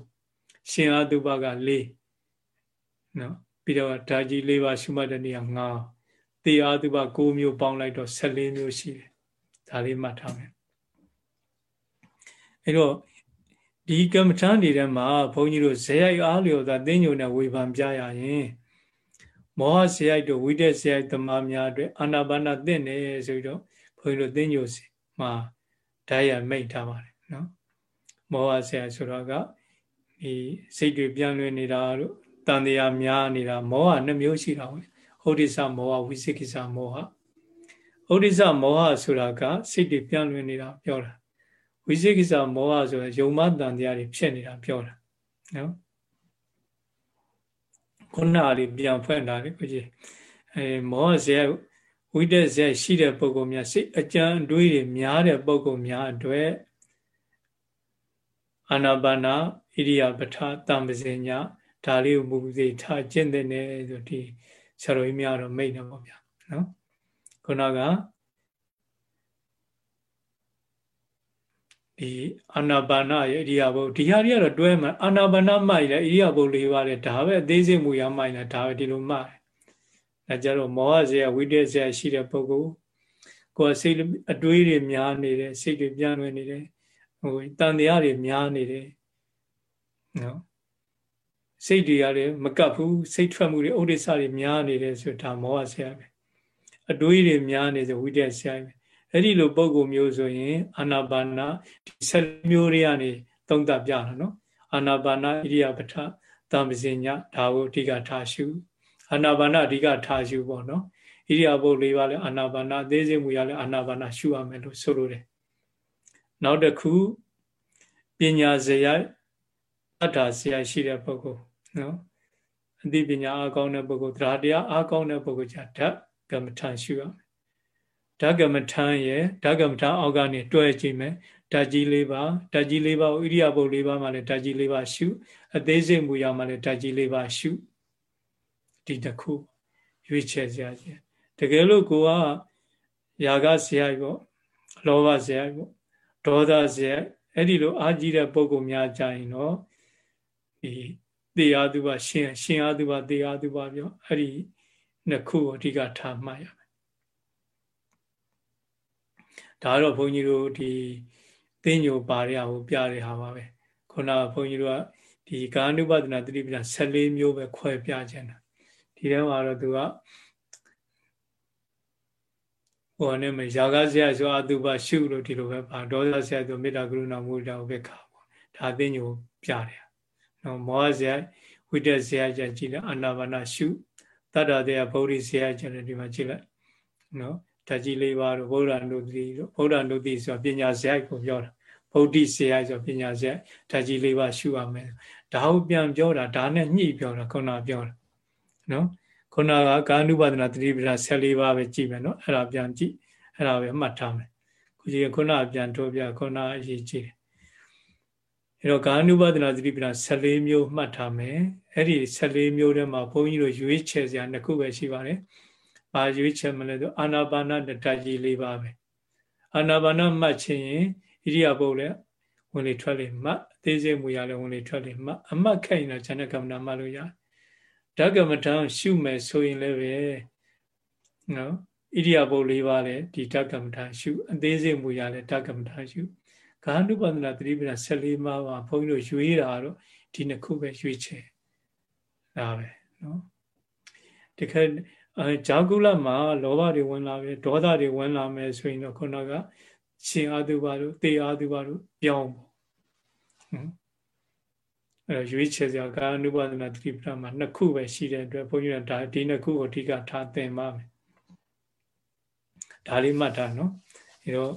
ရှင်အာတုပက4နော်ပြီးတော့ဓာကြီး၄ပါးရှုမှတ်တဲ့နည်းက9 တေအာတုပ6မျိုးပေါင်းလိုက်တော့14မျိုးရှိတယ်ဒါလေးမှတ်ထားမယ်အဲ့တော့ဒီကမ္မထာနေတဲ့မှာဘုန်းကြီးတို့ဇေယိုက်အားလျော်သာသင်ညုံနဲ့ဝေဖန်ပြရရင်မောဟဇေယိုက်တို့ဝိတက်ဇေယိုက်သမားများအတွက်အာနာပါနာသင့်တယ်ဆိုပြီးတော့ဘုန်းကြီးတို့သင်ညုံစီမှာဓာတ်ရမိတ်ထားပါတယ်နော်မောဟဇေယိုက်ဆိုတော့ကဒီစိတ်တွေပြန်လွင်နေတာတို့တန်တရားများနေတာမောဟနှမျိုးရှိတာပေါ့ ဩဒိစ္စမောဟဝိသိကိစ္စမောဟဩဒိစ္စမောဟဆိုတာကစိတ်တွေပြန့်လွင်နေတာပြောတာဝိသိကိစ္စမောဟဆိုတာယုံမတန်တရားတွေဖြစ်နေတာပြောတာနော်ခုနအလေးပြန်ဖွင့်တာလေကိုကြီးအဲမောဟဇေဝိတ္တဇေရှိတဲ့ပုဂ္ဂိုလ်များစိတ်အကြံတွေးတွေများတဲ့ပုဂ္ဂိုလ်များအတွက်အာနာပါနာဣရိယာပဋ္ဌာတံပဇင်ညာဒါလေးကိုမူစေထားကျင့်တဲ့နေဆိုဒီ ဆရာတော်ကြီးများတော့မိတ်နေပါဗျာနော်ခုနကဒီအာနာပါနရဲ့ဣရိယာပုတ်ဒီဟာတွေကတော့တွဲမှာအာနာပါနမှိုက်တယ်ဣရိယာပုတ်၄ပါးတယ်ဒါပဲအသေးစိတ်မူရမှိုက်တယ်ဒါပဲဒီလိုမှတယ်အဲကြတော့မောဟဇေယဝိတ္တဇေယရှိတဲ့ပုဂ္ဂိုလ်ကိုယ်စိတ်အတွေးတွေများနေတယ်စိတ်တွေပြန့်လွင်နေတယ်ဟိုတန်တရားတွေများနေတယ်နော် စိတ်တွေရတယ်မကပ်ဘူးစိတ်ထွက်မှုတွေဥဒိစ္စတွေများနေတယ်ဆိုဒါမောဟဇေယပဲအတွေးတွေများနေဆိုဝိတ္တဇေယပဲအဲ့ဒီလိုပုံကုမျိုးဆိုရင်အာနာပါနာဒီဆက်မျိုးတွေကနေသုံးသပ်ပြတာနော်အာနာပါနာဣရိယာပထသံပစညဒါကိုအဓိကထားရှုအာနာပါနာအဓိကထားရှုပေါ့နော်ဣရိယာပုတ်၄ပါးလဲအာနာပါနာအသေးစိတ်မူရလဲအာနာပါနာရှုရမယ်လို့ဆိုလိုတယ်နောက်တစ်ခုပညာဇယအတ္တဇယရှိတဲ့ပုဂ္ဂိုလ် နော်အသိပညာအားကောင်းတဲ့ပုဂ္ဂိုလ်တရားတရားအားကောင်းတဲ့ပုဂ္ဂိုလ်じゃဓာတ်ကမ္မထန်ရှုရမယ်ဓာတ်ကမ္မထန်ရဲ့ဓာတ်ကမ္မထန်အောက်ကနေတွဲကြည့်မယ်ဓာတ်ကြီး၄ပါးဓာတ်ကြီး၄ပါးဣရိယာပုတ်၄ပါးမှာလည်းဓာတ်ကြီး၄ပါးရှုအသေးစိတ်မူရမှာလည်းဓာတ်ကြီး၄ပါးရှုဒီတစ်ခုရွေးချယ်စရာကြီးတကယ်လို့ကိုကຢာကဇယပေါ့လောဘဇယပေါ့ဒေါသဇယအဲ့ဒီလိုအာကြီးတဲ့ပုံကုများကြရင်တော့ဒီ တေအာတုပရှင်ရှင်အာတုပတေအာတုပပြောအဲ့ဒီနှစ်ခုကိုအဓိကထားမှတ်ရမယ်ဒါတော့ဘုန်းကြီးတို့ဒီသိညိုပါရဟိုပြတဲ့ဟာပါပဲခုနကဘုန်းကြီးတို့ကဒီကာနုပဒနာတတိပဒ14မျိုးပဲခွဲပြခြင်းတာဒီထဲမှာတော့သူကဟိုနဲ့မရာဂဆရာဆိုအတုပရှုလို့ဒီလိုပဲပါဒေါသဆရာဆိုမေတ္တာကရုဏာမုဒ္ဒဥပေက္ခပေါ့ဒါသိညိုပြတယ် နော်မောဟဆရာဝိတ္တဆရာကြကြည့်လိုက်အာနာပါနာရှုတတ္တတရားဗုဒ္ဓဆရာကြတယ်ဒီမှာကြည့်လိုက်နော်ဓာကြီးလေးပါတော့ဗုဒ္ဓနုတိတို့ဗုဒ္ဓနုတိဆိုပညာဆရာကိုပြောတာဗုဒ္ဓဆရာဆိုပညာဆရာဓာကြီးလေးပါရှုရမယ်ဒါကိုပြန်ပြောတာဒါနဲ့ညှိပြောတာခုနပြောတာနော်ခုနကကာနုပါဒနာတတိပဒ14ပါးပဲကြည့်မယ်နော်အဲ့ဒါပြန်ကြည့်အဲ့ဒါပဲမှတ်ထားမယ်ခုကြီးခုနပြန်ထုတ်ပြခုနအရေးကြီးတယ် အဲ့တော့ကာနုပါဒနာတတိပဒ14မျိုးမှတ်ထားမယ်အဲ့ဒီ14မျိုးထဲမှာဘုန်းကြီးတို့ရွေးချယ်စရာနှစ်ခုပဲရှိပါတယ်ဘာရွေးချယ်မလဲဆိုအာနာပါနတတကြီးလေးပါပဲအာနာပါနမှတ်ခြင်းရင်ဣရိယာပုတ်လည်းဝင်လေထွက်လေမှတ်အသေးစိတ်မူရလည်းဝင်လေထွက်လေမှတ်အမှတ်ခိုင်တော့ဇဏကမ္မနာမှတ်လို့ရတယ်ဓကမထံရှုမယ်ဆိုရင်လည်းပဲနော်ဣရိယာပုတ်၄ပါးလည်းဒီဓကမထံရှုအသေးစိတ်မူရလည်းဓကမထံရှု ကာနုပဒနာသတိပ္ပဏ14ပါးပါဘုန်းကြီးတို့ရွေးတာတော့ဒီနှစ်ခုပဲရွေးချယ်ဒါပဲနော်တခါအဲဂျာကုလမှာလောဘတွေဝင်လာပဲဒေါသတွေဝင်လာမယ်ဆိုရင်တော့ခုနကရှင်အာတုပါတို့တေအာတုပါတို့ပြောင်းပေါ့အဲရွေးချယ်စရာကာအနုပါဒနာတတိပဒမှာနှစ်ခုပဲရှိတဲ့အတွက်ဘုန်းကြီးကဒါဒီနှစ်ခုကိုအဓိကထားသင်ပါမယ်ဒါလေးမှတ်ထားနော်အဲတော့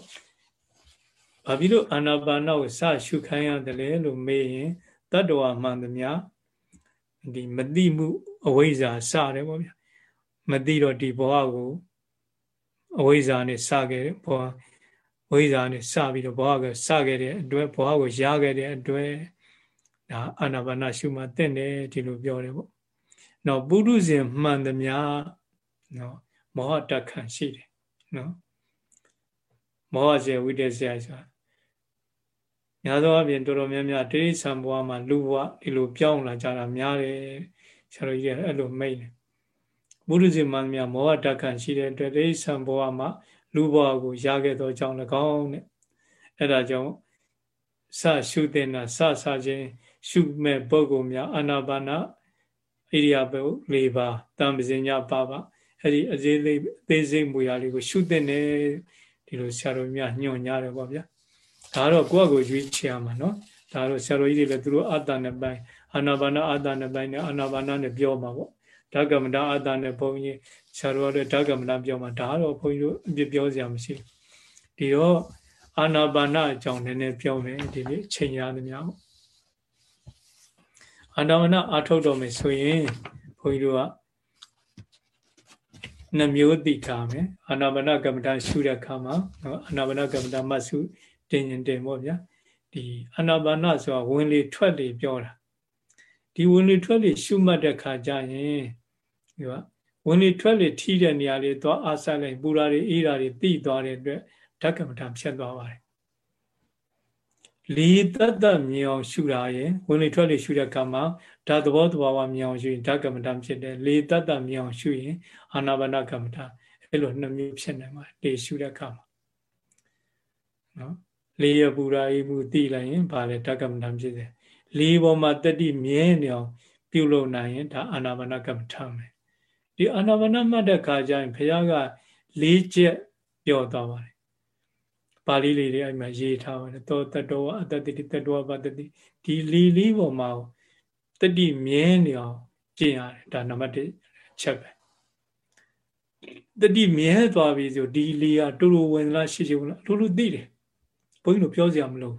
ဘာဖြစ်လို့အာနာပါနကိုစရှုခိုင်းရတယ်လဲလို့မေးရင်တတ္တဝါမှန်သမျှဒီမတိမှုအဝိဇ္ဇာစတယ်ပေါ့ဗျာမတိတော့ဒီဘဝကိုအဝိဇ္ဇာနဲ့စခဲ့တယ်ဘဝဝိဇ္ဇာနဲ့စပြီးတော့ဘဝကိုစခဲ့တဲ့အတွက်ဘဝကိုရခဲ့တဲ့အတွက်ဒါအာနာပါနရှုမှတ်တဲ့တယ်ဒီလိုပြောတယ်ပေါ့။နော်ပုရုဇဉ်မှန်သမျှနော်မောဟတခံရှိတယ်နော်။မောဟစေဝိတ္တစေဆိုတာ များသောအားဖြင့်တော်တော်များများတိရိစ္ဆာန်ဘဝမှာလူဘဝဒီလိုပြောင်းလာကြတာများတယ်ဆရာတော်ကြီးကအဲ့လိုမိတ်တယ်။ပုရုဇဉ်မှန်သမျှမောဟတခံရှိတဲ့အတွက်တိရိစ္ဆာန်ဘဝမှာလူဘဝကိုရခဲ့သောကြောင့်၎င်းတဲ့အဲ့ဒါကြောင့်စရှုတဲ့နာစစချင်းရှုမဲ့ပုဂ္ဂိုလ်များအာနာပါနာဣရိယာပု၄ပါးတံပဇင်ညပါပါအဲ့ဒီအသေးလေးအသေးစိတ်မူရာလေးကိုရှုတဲ့နေဒီလိုဆရာတော်များညွှန်ကြားတယ်ပေါ့ဗျာ ဒါတော့ကိုယ့်အကိုရွေးချယ်ရမှာနော်ဒါတော့ဆရာတော်ကြီးတွေလည်းသူတို့အာတနဲ့ပိုင်းအာနာပါနာအာတနဲ့ပိုင်းနဲ့အာနာပါနာနဲ့ပြောမှာပေါ့ဓကမ္မတာအာတနဲ့ဘုန်းကြီးဆရာတော်ကလည်းဓကမ္မတာပြောမှာဒါတော့ဘုန်းကြီးတို့အပြစ်ပြောစရာမရှိဘူးဒီတော့အာနာပါနာအကြောင်းနည်းနည်းပြောမယ်ဒီနေ့ချိန်ရသမျှပေါ့အာနာပါနာအာထုတ်တော်မယ်ဆိုရင်ဘုန်းကြီးတို့ကနှမျိုးသိထားမယ်အာနာပါနာကမ္မဋ္ဌာန်းရှုတဲ့အခါမှာနော်အာနာပါနာကမ္မဋ္ဌာန်းမှတ်စု တင်ရင်တင်ပေါ့ဗျာဒီအာနာပါနာဆိုတာဝင်လေထွက်လေပြောတာဒီဝင်လေထွက်လေရှုမှတ်တဲ့ခါကျရင်ဒီကဝင်လေထွက်လေထိတဲ့နေရာလေးသွားအားဆိုင်လိုက်ပူရာတွေအေးရာတွေတိသွားတဲ့အတွက်ဓကမ္မဋ္ဌာန်းဖြတ်သွားပါတယ်လီတတ်တမြင်အောင်ရှုတာရယ်ဝင်လေထွက်လေရှုတဲ့ကံမှာဓာတ်သဘောတဘာဝမြင်အောင်ရှုရင်ဓာတ်ကမ္မဋ္ဌာန်းဖြစ်တယ်လေတတ်တမြင်အောင်ရှုရင်အာနာပါနကမ္မဋ္ဌာန်းအဲ့လိုနှစ်မျိုးဖြစ်နေမှာလေရှုတဲ့ကံမှာနော် လေရပူရာအေးမှုသိလိုက်ရင်ဗာလေဓာတ်ကမ္မဋ္ဌာန်းဖြစ်တယ်လေပေါ်မှာတတိမြဲနေအောင်ပြုလုပ်နိုင်ရင်ဒါအာနာပါနကမ္မဋ္ဌာန်းပဲဒီအာနာပါနမှတ်တဲ့ခါကျရင်ဘုရားကလေးချက်ပြောသွားပါတယ်ပါဠိလေးတွေအဲ့မှာရေးထားပါတယ်သောတတောအတ္တတိတတောပတ္တိဒီလီလီပေါ်မှာတတိမြဲနေအောင်ကျင့်ရတယ်ဒါနံပါတ်1ချက်ပဲတတိမြဲသွားပြီဆိုဒီလီကတူတူဝင်လာရှိရှိဝင်လာတူတူသိတယ်ဘုန်းကြီးတို့ပြောစရာမလို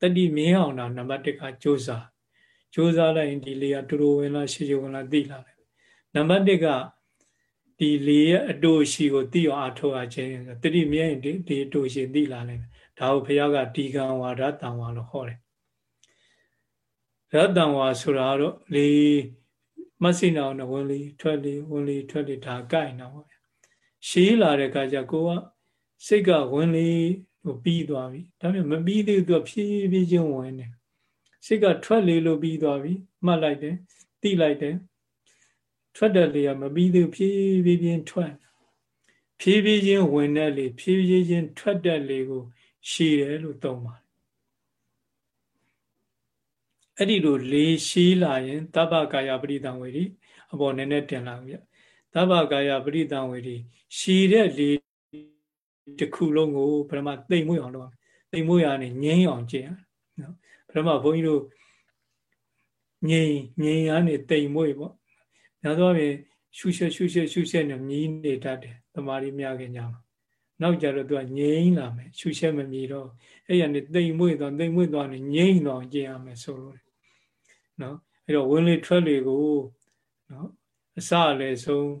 တတိမြဲအောင်တာနံပါတ်1ကစ조사စ조사လိုက်ရင်ဒီလီကတူတူဝင်လာရှိရှိဝင်လာသိလာတယ်နံပါတ်1ကဒီလေရဲ့အတူရှိကိုသိအောင်အထောက်အခြင်းတတိမြဲရင်ဒီဒီအတူရှိသိလာနိုင်တယ်ဒါကိုဘုရားကဒီကံဝါဒတံဝါလို့ဟောတယ်ရတံဝါဆိုတာတော့လေမဆိနာအောင်ဝင်လေထွက်လေဝင်လေထွက်လေဒါကြိုက်တော့ဗျာရှေးလာတဲ့အခါကျကိုကစိတ်ကဝင်လေ ဟိုပြီးသွားပြီဒါပေမဲ့မပြီးသေးဘူးသူဖြည်းဖြည်းချင်းဝင်နေစိတ်ကထွက်လေလို့ပြီးသွားပြီမှတ်လိုက်တယ်တိလိုက်တယ်ထွက်တဲ့လေကမပြီးသေးဖြည်းဖြည်းချင်းထွက်ဖြည်းဖြည်းချင်းဝင်တဲ့လေဖြည်းဖြည်းချင်းထွက်တဲ့လေကိုရှည်တယ်လို့သုံးပါတယ်အဲ့ဒီလိုလေရှည်လာရင်တပ္ပကာယပရိသံဝေဒီအပေါ်နည်းနည်းတင်လာပြီတပ္ပကာယပရိသံဝေဒီရှည်တဲ့လေ တစ်ခုလုံးကိုပထမသိမ့်မွေ့အောင်လုပ်သိမ့်မွေ့ရနေငြိမ်းအောင်ကျင့်နော်ပထမဘုန်းကြီးတို့ငြိမ်ငြိမ်ရနေတိမ်မွေ့ပေါ့များသောအားဖြင့်ရှုရှက်ရှုရှက်ရှုရှက်နဲ့မြည်နေတတ်တယ်တမာရီများခင်ညာမှာနောက်ကြတော့သူကငြိမ်းလာမယ်ရှုရှက်မမြည်တော့အဲ့ရနေတိမ်မွေ့တော့တိမ်မွေ့သွားနေငြိမ်းတော့ကျင့်ရမယ်ဆိုလို့နော်အဲ့တော့ဝင်လေထွက်လေကိုနော်အစလည်းဆုံး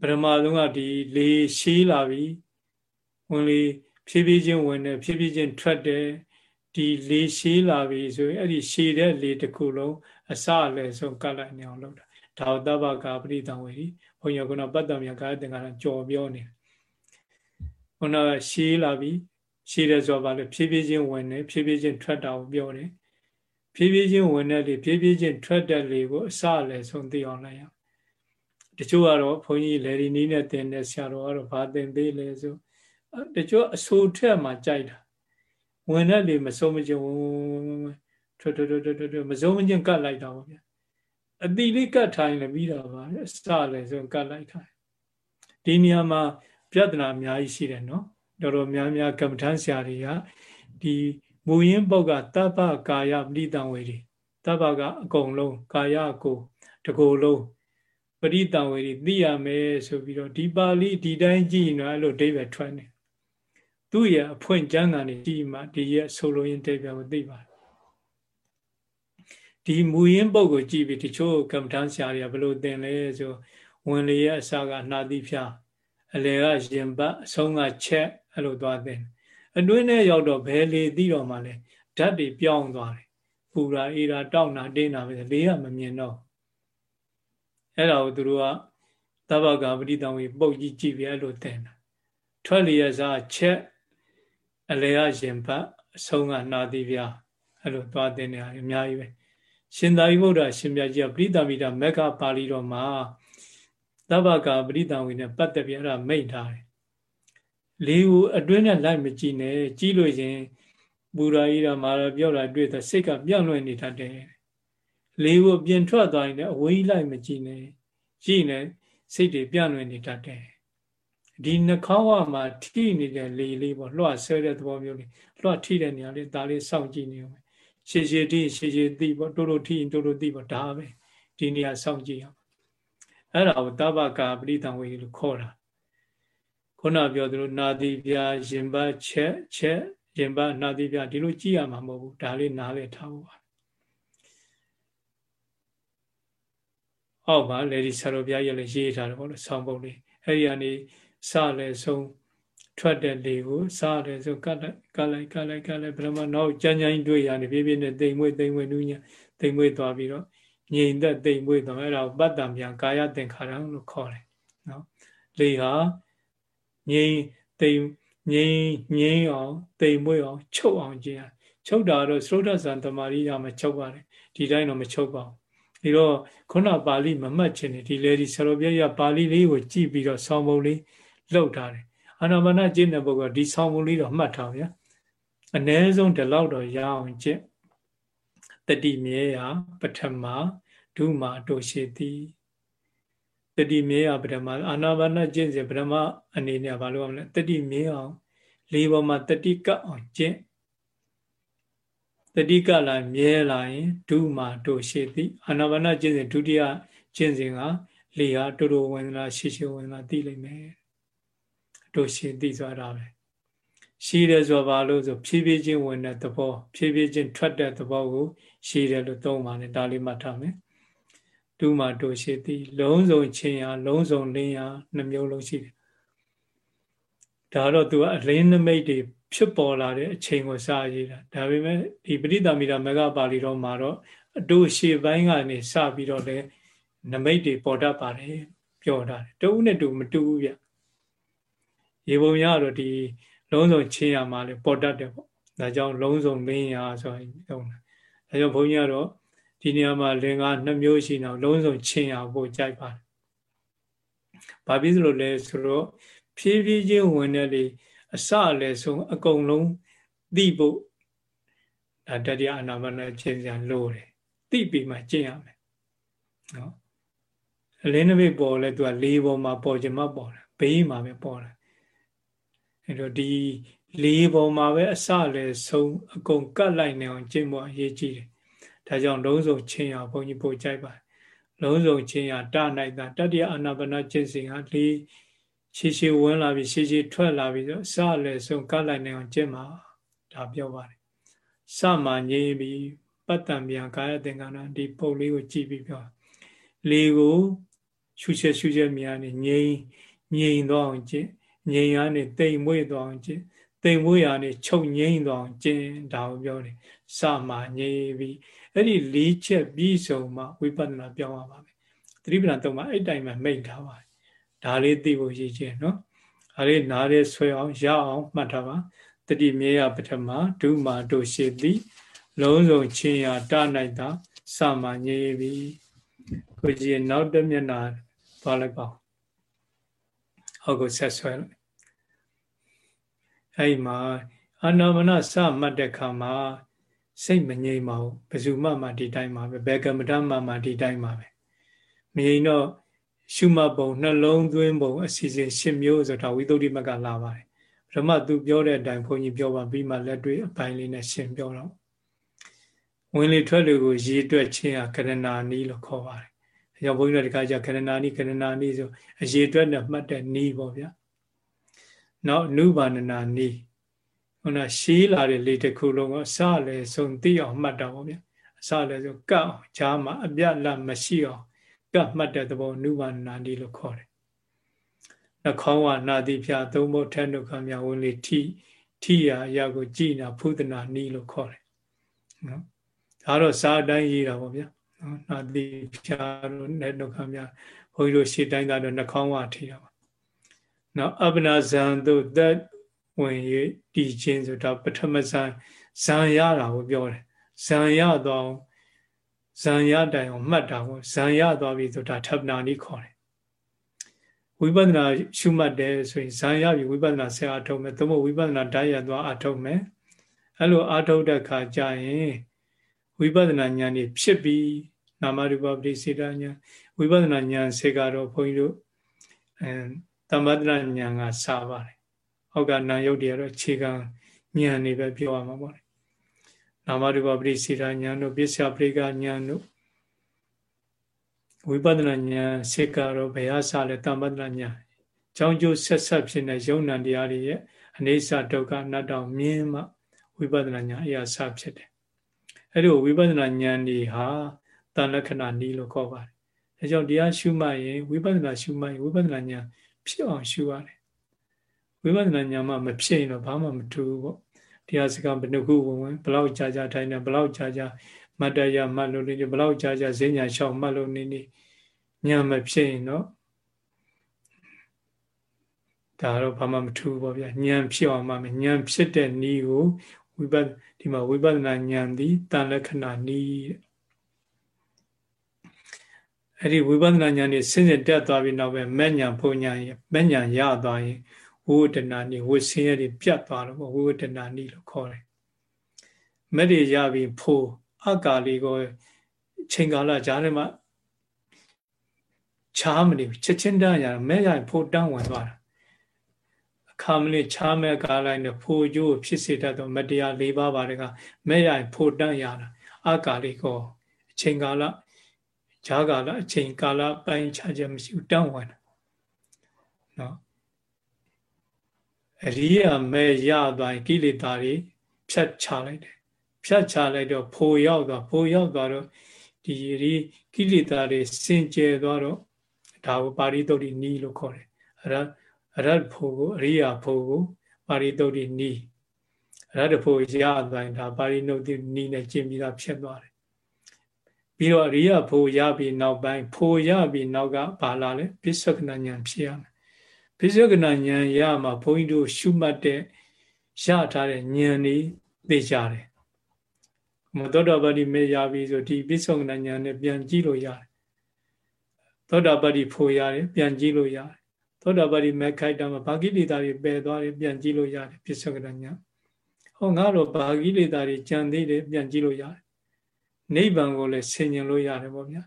ပထမဆုံးကဒီလေရှည်လာပြီ ဝင်လေဖြည်းဖြည်းချင်းဝင်တယ်ဖြည်းဖြည်းချင်းထွက်တယ်ဒီလေရှည်လာပြီဆိုရင်အဲ့ဒီရှည်တဲ့လေတစ်ခုလုံးအစလည်းဆုံးကတ်လိုက်နေအောင်လုပ်တာဒါဝတ္တဘကာပရိတံဝေဒီဘုန်းကြီးကပတ္တမြကာယတင်္ကာရကြော်ပြောနေခုနကရှည်လာပြီရှည်တယ်ဆိုတော့ဗာလေဖြည်းဖြည်းချင်းဝင်တယ်ဖြည်းဖြည်းချင်းထွက်တာကိုပြောတယ်ဖြည်းဖြည်းချင်းဝင်တဲ့လေဖြည်းဖြည်းချင်းထွက်တဲ့လေကိုအစလည်းဆုံးသိအောင်လိုက်ရတချို့ကတော့ဘုန်းကြီးလေဒီနီးနဲ့တင်တဲ့ဆရာတော်ကတော့ဘာတင်သေးလဲဆို တချို့အဆိုထက်မှကြိုက်တာဝင်တဲ့လေမဆုံးမချင်းဝင်ထွက်ထွက်ထွက်ထွက်မဆုံးမချင်းကတ်လိုက်တာပေါ့ဗျာအတိလေးကတ်ထိုင်လည်းပြီးတာပါအစလည်းဆုံးကတ်လိုက်တာဒီနေရာမှာပြဿနာအများကြီးရှိတယ်နော်တော်တော်များများကမ္မထမ်းဆရာတွေကဒီမူရင်းပုတ်ကတပ္ပကာယပရိတံဝေဒီတပ္ပကအကုန်လုံးကာယကိုတကိုယ်လုံးပရိတံဝေဒီသိရမယ်ဆိုပြီးတော့ဒီပါဠိဒီတိုင်းကြည့်ရင်တော့အဲ့လိုအဓိပ္ပာယ်ထွက်နေ သူ့ရဲ့အဖွင့်ကျမ်းကနေကြည့်မှဒီရဲ့ဆိုလိုရင်းတေပြကိုသိပါတယ်ဒီမူရင်းပုတ်ကိုကြည့်ပြီးတချို့ကမ္မထမ်းဆရာတွေကဘယ်လိုသင်လဲဆိုဝင်လေရဲ့အစာကနှာတိဖြာအလယ်ကရင်ပတ်အဆုံးကချက်အဲ့လိုသွားသင်အတွင်းထဲရောက်တော့ဘယ်လေသိတော့မှလဲဓာတ်တွေပြောင်းသွားတယ်ပူရာအေရာတောက်နာတင်းနာပဲလေးကမမြင်တော့အဲ့ဒါကိုသူတို့ကသဗ္ဗကပရိတံဝေပုတ်ကြီးကြည့်ပြီးအဲ့လိုတင်တာထွက်လျက်စားချက် အလေရရင်ဖတ်အဆုံးကနာတိပြအဲ့လိုသွားတင်နေရတယ်အများကြီးပဲရှင်သာရိပုတ္တရာရှင်မြတ်ကြီးကပရိသမိတာမက္ခပါဠိတော်မှာသဗ္ဗကပရိတံဝေနဲ့ပတ်သက်ပြီးအဲ့ဒါမိတ်ထားတယ်လေးကိုအတွင်းနဲ့လိုက်မကြည့်နဲ့ကြည့်လို့ရင်ဘူရာကြီးကမာရပြောတာတွေ့တဲ့စိတ်ကပြောင်းလဲနေတတ်တယ်လေးကိုပြင်ထွက်သွားရင်လည်းအဝေးလိုက်မကြည့်နဲ့ကြည့်နေစိတ်တွေပြောင်းလဲနေတတ်တယ် ဒီနှာခေါင်းဝမှာထိနေတဲ့လေလေးပေါ့လွှတ်ဆွဲတဲ့သဘောမျိုးလေးလွှတ်ထိတဲ့နေရာလေးဒါလေးစောင့်ကြည့်နေအောင်ရှည်ရှည်ထိရှည်ရှည်သိပေါ့တိုးတိုးထိတိုးတိုးသိပေါ့ဒါပဲဒီနေရာစောင့်ကြည့်အောင်အဲ့ဒါကိုတဘကာပရိသံဝေလို့ခေါ်တာခုနပြောသလိုနာတိပြရင်ပတ်ချက်ချက်ရင်ပတ်နာတိပြဒီလိုကြည့်ရမှာမဟုတ်ဘူးဒါလေးနားလေထားဖို့ပါအောက်ပါလေဒီဆရာတော်ဘုရားရဲ့လည်းရေးထားတယ်ပေါ့လေဆောင်းပုံလေးအဲ့ဒီကနေ စလည်းဆုံးထွက်တဲ့လေကိုစလည်းဆုံးကတ်လိုက်ကတ်လိုက်ကတ်လိုက်ကတ်လိုက်ဗြဟ္မနောက်ကြမ်းကြမ်းတွေ့ရနေပြည့်ပြည့်နဲ့တိမ်မွေ့တိမ်မွေ့နူးညတိမ်မွေ့သွားပြီးတော့ငြိမ်သက်တိမ်မွေ့သွားအဲ့ဒါကိုပတ္တံပြန်ကာယသင်္ခါရလို့ခေါ်တယ်နော်လေဟာငြိမ်တိမ်ငြိမ်ငြိမ်အောင်တိမ်မွေ့အောင်ချုပ်အောင်ကျင့်ရချုပ်တာတော့သုဒ္ဓဇံတမာရိယမှာချုပ်ပါတယ်ဒီတိုင်းတော့မချုပ်ပါဘူးဒီတော့ခုနပါဠိမမှတ်ခြင်းနဲ့ဒီလေဒီဆရာတော်ပြရပါဠိလေးကိုကြည့်ပြီးတော့ဆောင်းပုံလေး လှုပ်ထားတယ်အာနာပါနကျင့်တဲ့ပုဂ္ဂိုလ်ဒီဆောင်းပုံလေးတော့မှတ်ထားဗျာအ ਨੇ ဆုံးဒီလောက်တော့ရအောင်ကျင့်တတိမြဲရာပထမဒုမာတို့ရှိသည်တတိမြဲရာပထမအာနာပါနကျင့်စဉ်ပထမအနေနဲ့ဘာလို့အောင်လဲတတိမြဲအောင်လေးပေါ်မှာတတိကအောင်ကျင့်တတိကလာမြဲလာရင်ဒုမာတို့ရှိသည်အာနာပါနကျင့်စဉ်ဒုတိယကျင့်စဉ်ကလေဟာတူတူဝင်လာရှိရှိဝင်လာသိလိမ့်မယ် တို့ရှိသိသွားတာပဲရှိတယ်ဆိုဘာလို့ဆိုဖြည်းဖြည်းချင်းဝင်တဲ့သဘောဖြည်းဖြည်းချင်းထွက်တဲ့သဘောကို ရှိတယ်လို့သုံးပါတယ်ဒါလေးမှတ်ထားမယ်ဒုမာတို့ရှိသည် လုံးစုံချင်းရလုံးစုံလင်းရနှမျိုးလုံးရှိတယ်ဒါတော့သူကအလင်းနမိတ်တွေဖြစ်ပေါ်လာတဲ့အချိန်ကိုစရည်တာဒါပေမဲ့ဒီပရိသမီရာမဂပါဠိတော်မှာတော့အတူရှေ့ပိုင်းကနေစပြီးတော့လေနမိတ်တွေပေါ်တတ်ပါတယ်ပြောတာတယ်တဦးနဲ့တူမတူဘူးဗျ ရေပုံရတော့ဒီလုံးစုံချင်းရမှာလေပေါ်တတ်တယ်ပေါ့ဒါကြောင့်လုံးစုံလင်းရဆိုရင်တုံးတယ်ဒါကြောင့်ဘုန်းကြီးကတော့ဒီနေရာမှာလင်္ကာနှစ်မျိုးရှိတော့လုံးစုံချင်းရဖို့ကြိုက်ပါတယ်ဘာဖြစ်လို့လဲဆိုတော့ဖြည်းဖြည်းချင်းဝင်တဲ့လေအစလည်းဆုံးအကုန်လုံးသိဖို့ဒါတတိယအနာမနာကျင့်ကြလို့တယ်သိပြီးမှကျင့်ရမယ်နော်အလင်းနမိတ်ပေါ်လဲသူကလေးပေါ်မှာပေါ်ခြင်းမပေါ်တယ်ဘေးမှာပဲပေါ်တယ် အဲ့တော့ဒီလေးပေါ်မှာပဲအစလည်းဆုံးအကုန်ကတ်လိုက်နေအောင်ကျင့်ဖို့အရေးကြီးတယ်ဒါကြောင့်လုံးစုံချင်းရဘုန်းကြီးပို့ကြိုက်ပါတယ်လုံးစုံချင်းရတနိုင်တာတတိယအနာပနာကျင့်စဉ်ကလေးရှေးရှေးဝင်လာပြီးရှေးရှေးထွက်လာပြီးတော့စလည်းဆုံးကတ်လိုက်နေအောင်ကျင့်မှာဒါပြောပါတယ်စမှငြိမ်းပြီးပတ္တံပြန်ကာယသင်္ကန်းဒီပုံလေးကိုကြည့်ပြီးပြောလေကိုရှုချက်ရှုချက်များနေငြိမ်းငြိမ်သွားအောင်ကျင့် ငြိမ်ရနေတိမ်မွေ့သွားအောင်ကျင့်တိမ်မွေ့ရနေချုပ်ငြိမ်သွားအောင်ကျင့်ဒါကိုပြောတယ်စမှငြိမ်ပြီးအဲ့ဒီလေးချက်ပြီးဆုံးမှဝိပဿနာပြောင်းရပါမယ်သတိပ္ပံတော့မှအဲ့တိုင်းမှာမိတ်ထားပါတယ်ဒါလေးသိဖို့ရည်ချင်းနော်ဒါလေးနားရဲဆွဲအောင်ရအောင်မှတ်ထားပါတတိမြေယပထမဒုမာတို့ရှိသည်လုံးစုံချင်းရတနိုင်တာစမှငြိမ်ပြီးကိုကြီးနောက်တစ်မျက်နှာသွားလိုက်ပါ ဟောက်ကိုဆက်ဆွဲလိုက်အဲ့မှာအာနာမနစမှတ်တဲ့ခါမှာစိတ်မငြိမ်ပါဘူးဘယ်သူမှမှဒီတိုင်းပါပဲဘယ်ကမ္မဋ္ဌမှမှဒီတိုင်းပါပဲမငြိမ်တော့ရှုမှတ်ပုံနှလုံးသွင်းပုံအစီအစဉ်၈မျိုးဆိုတာဝိသုဒ္ဓိမကလာပါတယ်ပထမသူပြောတဲ့အတိုင်းဘုန်းကြီးပြောပါပြီးမှလက်တွေ့အပိုင်းလေးနဲ့ရှင်းပြောတော့ဝင်လေထွက်လေကိုရေးတွက်ခြင်းဟာကရဏာနီးလို့ခေါ်ပါတယ်။ အဲကြောင့်ဘုန်းကြီးတို့ဒီခါကျကရဏာနီးကရဏာနီးဆိုအရေးတွက်နဲ့မှတ်တဲ့နီးပေါ့ဗျာ။နောက်နုပါဏနာနီးခုနရှေးလာတဲ့လေတစ်ခုလုံးကိုအစလည်းစုံသိအောင်မှတ်တာပေါ့ဗျာ။အစလည်းဆိုကတ်အောင်ဈာမှာအပြတ်လက်မရှိအောင်ကတ်မှတ်တဲ့သဘောနုပါဏနာနီးလို့ခေါ်တယ်။နှခေါင်းဝနာတိဖြာသုံးဖို့ထက်နှုတ်ခံမြဝင်လေထိထိရာအရာကိုကြည်နာဖုဒနာနီးလို့ခေါ်တယ်။နော်ဒါတော့စာအတိုင်းရေးတာပေါ့ဗျာ နော်နာတိဖြာတို့နဲ့ဒုက္ခများဘုန်းကြီးတို့ရှေ့တိုင်းကတော့နှာခေါင်းဝထိတာပါနောက်အပ္ပနာဇံတို့သက်ဝင်ရတည်ခြင်းဆိုတာပထမဇံဇံရတာကိုပြောတယ်ဇံရတော့ဇံရတိုင်အောင်မှတ်တာကိုဇံရသွားပြီဆိုတာထပ်နာနိခေါ်တယ်ဝိပဿနာရှုမှတ်တယ်ဆိုရင်ဇံရပြီဝိပဿနာဆက်အထုတ်မယ်သို့မဟုတ်ဝိပဿနာဓာတ်ရသွားအထုတ်မယ်အဲ့လိုအထုတ်တဲ့ခါကျရင်ဝိပဿနာဉာဏ်นี่ဖြစ်ပြီး နာမရူပပရိစေတဉာဏ်ဝိပဿနာဉာဏ်စေကတော့ဘုန်းကြီးတို့အဲသမ္ပတ္တဉာဏ်ကစပါတယ်ဟောက်ကနာယုတ်တွေကတော့ခြေကဉာဏ်နေပဲပြောရမှာပေါ့နာမရူပပရိစေတဉာဏ်တို့ပစ္စယပရိကဉာဏ်တို့ဝိပဿနာဉာဏ်စေကတော့ဘယ်ဟာစလဲသမ္ပတ္တဉာဏ်ကြောင်းကျိုးဆက်ဆက်ဖြစ်တဲ့ယုံ nant တရားတွေရဲ့အနေဆဒုက္ခအနတ္တမြင်မှဝိပဿနာဉာဏ်အရာစဖြစ်တယ်အဲ့ဒီဝိပဿနာဉာဏ်ဒီဟာ တန်လက္ခဏာနီးလို့ခေါ်ပါတယ်။အဲကြောင့်တရားရှုမှတ်ရင်ဝိပဿနာရှုမှတ်ရင်ဝိပဿနာဉာဏ်ဖြစ်အောင်ရှုရတယ်။ဝိပဿနာဉာဏ်မှမဖြစ်ရင်တော့ဘာမှမထူဘူးပေါ့။တရားစကားဘယ်နှခုဝင်ဝင်ဘလောက်ကြာကြာထိုင်နေဘလောက်ကြာကြာမတ်တရမှတ်လို့နေဘလောက်ကြာကြာဈဉ္ညာလျှောက်မှတ်လို့နေနေဉာဏ်မဖြစ်ရင်တော့ဒါတော့ဘာမှမထူးပေါ့ဗျာဉာဏ်ဖြစ်အောင်မှမယ်ဉာဏ်ဖြစ်တဲ့နည်းကိုဝိပဿဒီမှာဝိပဿနာဉာဏ်သည်တန်လက္ခဏာနည်းတဲ့ အဲ့ဒီဝိပဿနာဉာဏ်นี่ဆင်းရဲတက်သွားပြီးနောက်ပဲမဲ့ညာဖုန်ညာမဲ့ညာရသွားရင်ဝိဝတနာนี่ဝိဆင်းရဲတွေပြတ်သွားတော့ဝိဝတနာนี่လို့ခေါ်တယ်မဲ့တွေရပြီးဖို့အကာလေးကိုချိန်ကာလကြားထဲမှာချားမနေချက်ချင်းတန်းရမဲ့ရဖို့တန်းဝင်သွားတာအခါမလေးချားမဲ့ကားလိုက်နဲ့ဖို့ကျိုးဖြစ်စေတတ်သောမတရား၄ပါးပါတကမဲ့ရဖို့တန်းရတာအကာလေးကိုအချိန်ကာလ ဈာကာလအချိန်ကာလပိုင်းခြားချက်မရှိဘူးတန်းဝင်တာနော်အရိယာမဲ့ရသွားကိလေသာတွေဖြတ်ချလိုက်တယ်ဖြတ်ချလိုက်တော့ဖိုရောက်သွားဖိုရောက်သွားတော့ဒီရီကိလေသာတွေစင်ကြယ်သွားတော့ဒါကိုပါရိသုတ်တိနီးလို့ခေါ်တယ်အရအရတ်ဖို့ကိုအရိယာဖို့ကိုပါရိသုတ်တိနီးအရတ်ဖို့ရသွားရင်ဒါပါရိနုတ်တိနီးနဲ့ကျင့်ပြီးသားဖြစ်သွားတယ် ပြီးတော့အရိယာဖို့ရပြီးနောက်ပိုင်းဖို့ရပြီးနောက်ကဘာလာလဲပစ္စုကနာဉာဏ်ဖြစ်ရမယ်ပစ္စုကနာဉာဏ်ရမှာဘုန်းကြီးတို့ရှုမှတ်တဲ့ရထားတဲ့ဉာဏ်นี่သိကြတယ်မသောတာပတိမေရပြီဆိုဒီပစ္စုကနာဉာဏ်နဲ့ပြန်ကြည့်လို့ရတယ်သောတာပတိဖို့ရတယ်ပြန်ကြည့်လို့ရတယ်သောတာပတိမေခိုက်တာမှာဘာဂိလိတာတွေပယ်သွားတယ်ပြန်ကြည့်လို့ရတယ်ပစ္စုကနာဉာဏ်ဟောငါတော့ဘာဂိလိတာတွေကြံသေးတယ်ပြန်ကြည့်လို့ရတယ် နိဗ္ဗာန်ကိုလည်းဆင်ញင်လို့ရတယ်ပေါ့ဗျာ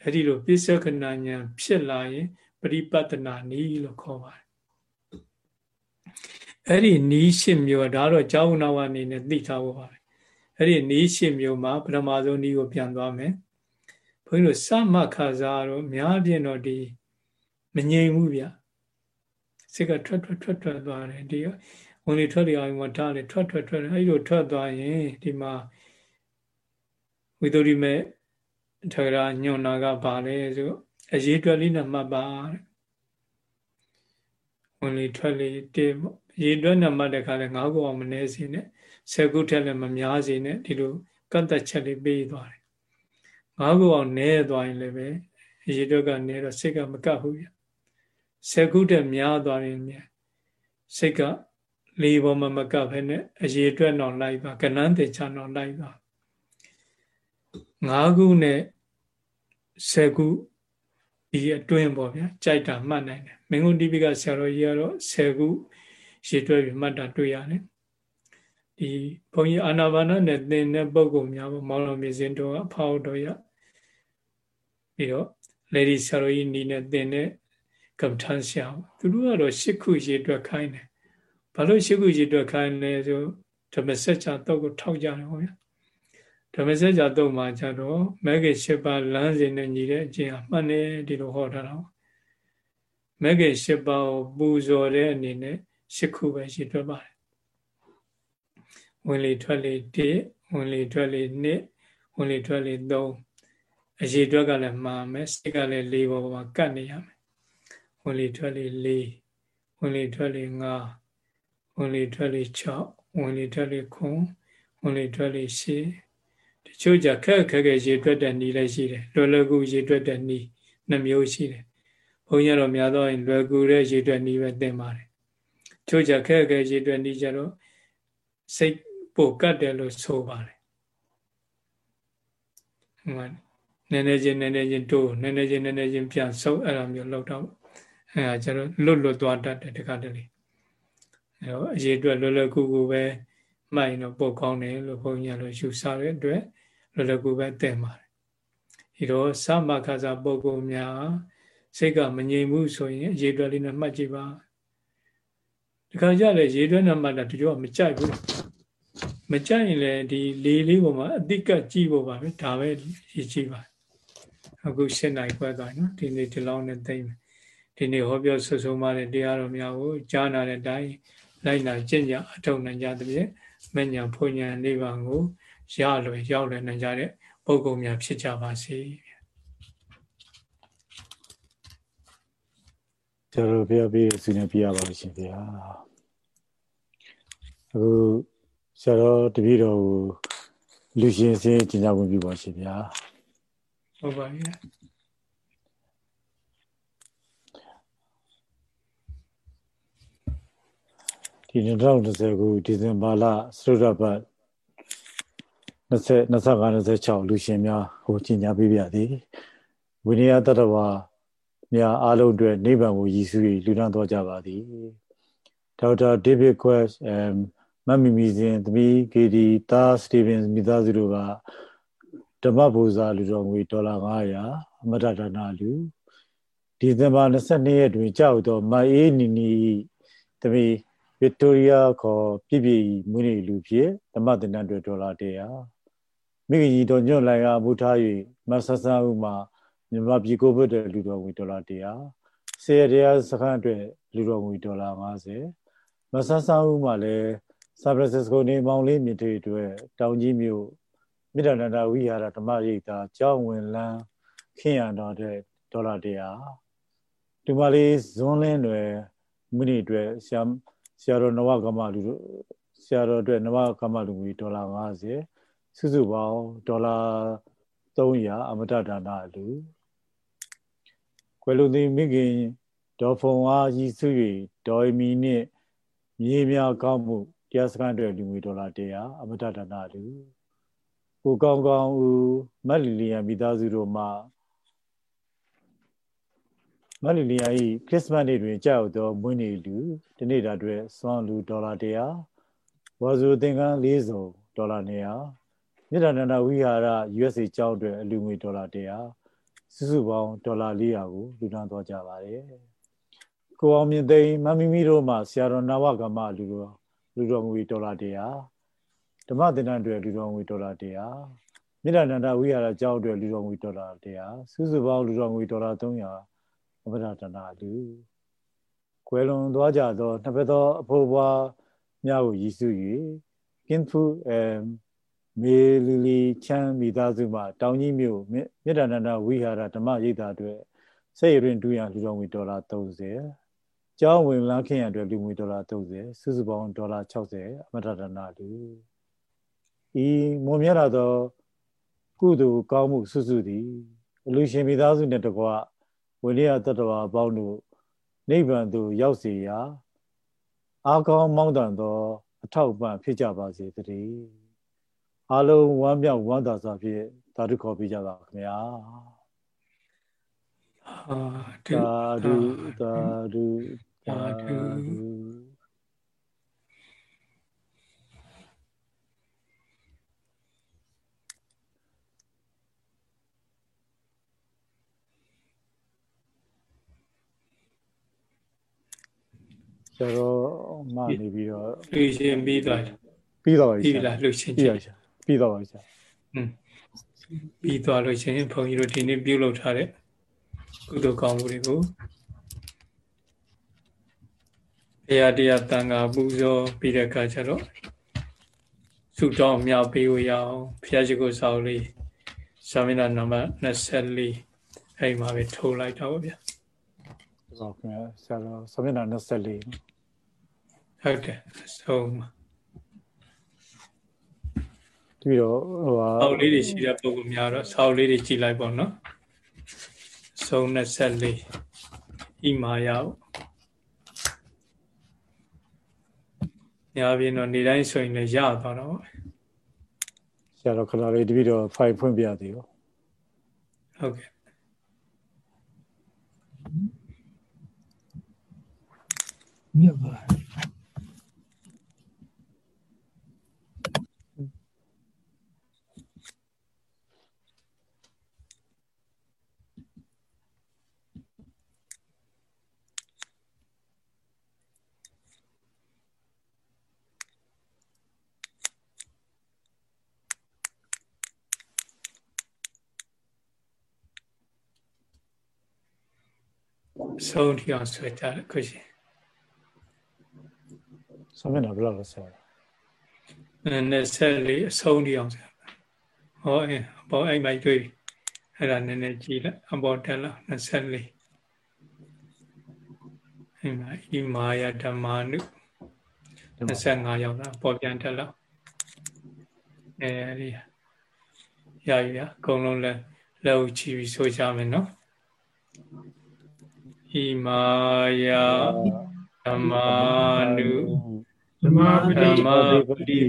အဲ့ဒီလိုပစ္စုကနာဉာဏ်ဖြစ်လာရင်ပရိပတ္တနာနီးလို့ခေါ်ပါတယ်အဲ့ဒီနီးရှင်းမျိုးဒါတော့ကျောင်းနာဝအနေနဲ့သိထားဖို့ပါပဲအဲ့ဒီနီးရှင်းမျိုးမှာပထမဆုံးနီးကိုပြန်သွားမယ်ဘုန်းကြီးတို့စမခါစားတော့များပြင်းတော့ဒီမငြိမ်ဘူးဗျစိတ်ကထွက်ထွက်ထွက်ထွက်သွားတယ်ဒီဝင်လေထွက်လေအောင်မှာထားလေထွက်ထွက်ထွက်အဲ့လိုထွက်သွားရင်ဒီမှာ ဝိသုရိမေထဂရာညွန်နာကပါလဲဆိုအရေးတွက်လေးနဲ့မှတ်ပါတဲ့ဝင်လေထွက်လေတေရေတွက်နဲ့မှတ်တဲ့ခါလဲ၅ခုအောင်မနေစေနဲ့၁၀ခုထက်လည်းမများစေနဲ့ဒီလိုကတ်သက်ချက်လေးပေးသွားတယ်၅ခုအောင်နဲသွားရင်လည်းပဲရေတွက်ကနေတော့စိတ်ကမကပ်ဘူးပြ၁၀ခုထက်များသွားရင်စိတ်ကလေးပေါ်မှာမကပ်ဘဲနဲ့အရေအတွက်တော့လိုက်ပါကနန်းတေချာတော့လိုက်ပါ ၅ခုနဲ့၁၀ခုဒီအတွင်းပေါ့ဗျာကြိုက်တာမှတ်နိုင်တယ်မင်းကုတိပိကဆရာတော်ကြီးကတော့၁၀ခုရေတွက်ပြီးမှတ်တာတွေ့ရတယ်ဒီဘုန်းကြီးအာနာပါနနဲ့သင်တဲ့ပုဂ္ဂိုလ်များပေါ့မောင်တော်မြင့်တော်အဖောက်တော်ရပြီးတော့လေဒီဆရာတော်ကြီးနီးနဲ့သင်တဲ့ကပ္ပထန်ဆရာသူတို့ကတော့ရှစ်ခုရေတွက်ခိုင်းတယ်ဘာလို့ရှစ်ခုရေတွက်ခိုင်းလဲဆိုဓမ္မစကြာတော့ကိုထောက်ကြတယ်ဟောဗျာ ဓမ္မစကြာတော့မှာကြတော့မဂ္ဂင်၈ပါးလမ်းစဉ်နဲ့ညီတဲ့အကျင့်အမှန်နဲ့ဒီလိုဟောထားတာမဂ္ဂင်၈ပါးကိုပူဇော်တဲ့အနေနဲ့ရှစ်ခုပဲရေတွက်ပါတယ်ဝင်လေထွက်လေ1ဝင်လေထွက်လေ2ဝင်လေထွက်လေ3အရေအတွက်ကလည်းမှားမယ်စိတ်ကလည်း၄ပေါ်မှာကတ်နေရမယ်ဝင်လေထွက်လေ4ဝင်လေထွက်လေ5ဝင်လေထွက်လေ6ဝင်လေထွက်လေ9ဝင်လေထွက်လေ10တ ချို့ကြခက်ခက်ခဲရေတွက်တဲ့နီးလည်းရှိတယ်လွယ်လွယ်ကူရေတွက်တဲ့နီးနှမျိုးရှိတယ်ဘုန်းကြီးတော့များတော့ရင်လွယ်ကူတဲ့ရေတွက်နီးပဲသင်ပါတယ်ချို့ကြခက်ခဲရေတွက်နီးကြတော့စိတ်ပိုကတ်တယ်လို့ဆိုပါတယ်ဟိုနည်းနည်းချင်းနည်းနည်းချင်းတိုးနည်းနည်းချင်းနည်းနည်းချင်းပြန်ဆုပ်အဲ့လိုမျိုးလောက်တော့အဲဒါကျတော့လွတ်လွတ်သွားတတ်တယ်တခါတလေအဲတော့အရေးအတွက်လွယ်လွယ်ကူကူပဲမှိုင်တော့ပို့ကောင်းတယ်လို့ဘုန်းကြီးကတော့ယူဆတဲ့အတွက် လွယ်လွယ်ကူပဲတင်ပါတယ်ဒီတော့သမခါစားပုဂ္ဂိုလ်များစိတ်ကမငြိမ်ဘူးဆိုရင်အရေးအတွက်လေးနဲ့မှတ်ကြည့်ပါဒီခါကျလည်းရေတွက်နဲ့မှတ်တာဒီတော့မကြိုက်ဘူးမကြိုက်ရင်လည်းဒီလေးလေးပေါ်မှာအတိကကြည့်ဖို့ပါပဲဒါပဲရည်ကြည့်ပါအခုရှင်းနိုင်ခွဲသွားနော်ဒီနေ့ဒီလောက်နဲ့သိမ့်မယ်ဒီနေ့ဟောပြောဆွဆုံးမတဲ့တရားတော်များကိုကြားနာတဲ့အတိုင်းလိုက်နာကျင့်ကြအထောက်နိုင်ကြသဖြင့်မညာဖွညာနိဗ္ဗာန်ကို ရလွယ်ရောက်လွယ်နိုင်ကြတဲ့ပုဂ္ဂိုလ်များဖြစ်ကြပါစေကျွန်တော်ပြပြဆွေးနွေးပြရပါရှင်ဗျာအခုဆရာတော်တပည့်တော်ကိုလူရှင်စင်းကျင်ကြဝင်ပြပါရှင်ဗျာဟုတ်ပါပြီဒီ2020ခုဒီဇင်ဘာလစရုဒ္ဓပတ် 20 25 26လူရှင်များဟိုကြီးညာပေးပြသည်ဝိနည်းတတဝါများအားလုံးအတွက်နိဗ္ဗာန်ကိုရည်စူး၍လူဒန်းတော်ကြပါသည်ဒေါက်တာဒေးဗစ်ကွက်အမ်မမ်မီမီစင်သမီးဂေဒီတာစတီဗင်မိသားစုတို့ကဓမ္မပူဇာလူတော်ငွေဒေါ်လာ900အမတဒါနာလူဒီဇင်ဘာ22ရက်တွင်ကြောက်တော့မအေးနီနီသမီးဗစ်တိုးရီးယားခေါ်ပြည်ပြည်မွေးနေ့လူဖြစ်ဓမ္မတင်တဲ့အတွက်ဒေါ်လာ100 မိခင်ကြီးတော်ညွန့်လိုင်ကမူထား၍မဆဆန်းဦးမှာမြန်မာပြည်ကိုဗစ်တဲ့လူတော်ငွေဒေါ်လာ100ဆေးရရစခန်းအတွက်လူတော်ငွေဒေါ်လာ50မဆဆန်းဦးမှာလည်းဆန်ဖရန်စစ္စကိုနေမောင်လေးမြစ်တွေအတွက်တောင်ကြီးမြို့မြစ်တန္တဝိဟာရဓမ္မရိပ်သာကျောင်းဝင်လန်းခင်းရတော်တဲ့ဒေါ်လာ100ဒီမလေးဇွန်လင်းတွေမိနစ်အတွက်ဆရာဆရာတော်နဝကမလူဆရာတော်အတွက်နဝကမလူငွေဒေါ်လာ50 စုစုပေါင်းဒေါ်လာ300အမတဒါနအလူကွယ်လူသည်မိခင်ဒေါ်ဖုံအားရည်စု၍ဒေါ်မီနှင့်မြေများကောင်းမှုတရားစခန်းအတွက်လူငွေဒေါ်လာ100အမတဒါနအလူကိုကောင်းကောင်းဦးမက်လီလီယံမိသားစုတို့မှမလီလီယာ၏ခရစ်စမတ်နေ့တွင်ကြောက်သောမွေးနေ့လူဒီနေ့တာအတွက်စွမ်းလူဒေါ်လာ100ဝါဇူသင်္ကန်း၄စုံဒေါ်လာ200 မြေတာနန္ဒဝိဟာရ USA ကျောင်းအတွက်အလူငွေဒေါ်လာ100စုစုပေါင်းဒေါ်လာ400ကိုလူဒန်းသွားကြပါတယ်ကိုအောင်မြင့်သိန်းမမီမီတို့မှဆရာတော်နာဝကမလူတော်လူတော်ငွေဒေါ်လာ100ဓမ္မသင်္ကန်းအတွက်လူတော်ငွေဒေါ်လာ100မြေတာနန္ဒဝိဟာရကျောင်းအတွက်လူတော်ငွေဒေါ်လာ100စုစုပေါင်းလူတော်ငွေဒေါ်လာ300အပဒတနာလူကွယ်လွန်သွားကြသောနှစ်ဖက်သောအဖို့ဘွားများကိုရည်စူး၍ကင်းဖူအဲမေ လီလီချမ်းမိသားစုမှတောင်ကြီးမြို့မြစ်တန္တနာဝိဟာရဓမ္မရိပ်သာအတွက်စိတ်ရင်တူရလူတော်ငွေဒေါ်လာ30ကျောင်းဝင်လန်းခင်ရအတွက်လူငွေဒေါ်လာ30စုစုပေါင်းဒေါ်လာ60အမတဒနာလူဤမွန်မြတ်လာသောကုသိုလ်ကောင်းမှုစုစုသည်အလူရှင်မိသားစုနှင့်တကွဝိရိယတတဝါအပေါင်းတို့နိဗ္ဗာန်သို့ရောက်စေရာအာကောင်းမောင်းတန်သောအထောက်ပံ့ဖြစ်ကြပါစေတည်း အလုံးဝမ်းမြောက်ဝမ်းသာစွာဖြင့်သာဓုခေါ်ပေးကြပါခင်ဗျာသာဓုသာဓုသာဓုကျတော့မှနေပြီးတော့လှူရှင်ပြီးသွားပြီးတော့ပြီးလားလှူရှင်ပြီးတော့ ပြီးတော့ပါဆရာอืมပြီးသွားလို့ရှင်ဘုန်းကြီးတို့ဒီနေ့ပြုလုပ်ထားတဲ့ကုသိုလ်ကောင်းမှုတွေကိုဘုရားတရားတန်ခါပူဇော်ပြီးတဲ့အခါကျတော့ဆုတောင်းမြောက်ပေးရအောင်ဘုရားရှိခိုးစာအုပ်လေးသာမဏေနံပါတ်24အဲ့မှာပဲထိုးလိုက်တော့ဗျာဟုတ်ကဲ့ဆရာတော်စာမျက်နှာ24ဟုတ်တယ်ဆုံးပြီး တော့ဟိုဟာဆောက်လေးတွေရှိတဲ့ပုံကများတော့ဆောက်လေးတွေကြည်လိုက်ပေါ့နော်ဆုံး24ဣမာယညာပြင်းတော့နေတိုင်းဆိုရင်လည်းရသွားတော့ဆရာတော်ခလာလေးတပည့်တော်ဖိုင်ဖွင့်ပြသေးရောဟုတ်ကဲ့မြတ်ပါ ဆုံးထီအောင်ဆွဲကြတယ်ခုရှင်ဆုံးမျက်နှာဘယ်လောက်လဲဆရာ24အဆုံးထီအောင်ဆရာဟောအပေါ်အိမ်မိုက်တွေ့အဲ့ဒါနည်းနည်းကြည့်လိုက်အပေါ်တက်လာ24အိမ်မိုက်ဤမာယဓမ္မာနု25ရောက်တာပေါ်ပြန်တက်လာအဲဒီရရအကုန်လုံးလဲလက်ဦးချီပြီးဆိုကြမယ်နော် ဣမာယဓမ္မာနုဓမ္မပတိပတိ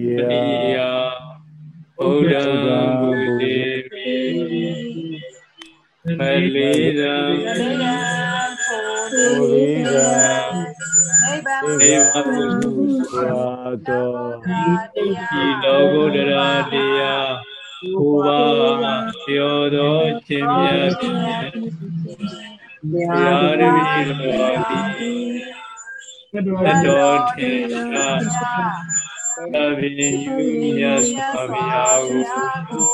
ယဘုဒ္ဓံဘုသေမိမလေးရန်ဘုရိယနေဝပုသာတောဤလောကုတ္တရာတရားဘုရားပြောသောခြင်းမြတ် ဖြင့်ဘုရားတပည့်တော်သည်တတော်ထင်ရှားသဗ္ဗညုမြတ်စွာဘုရားကို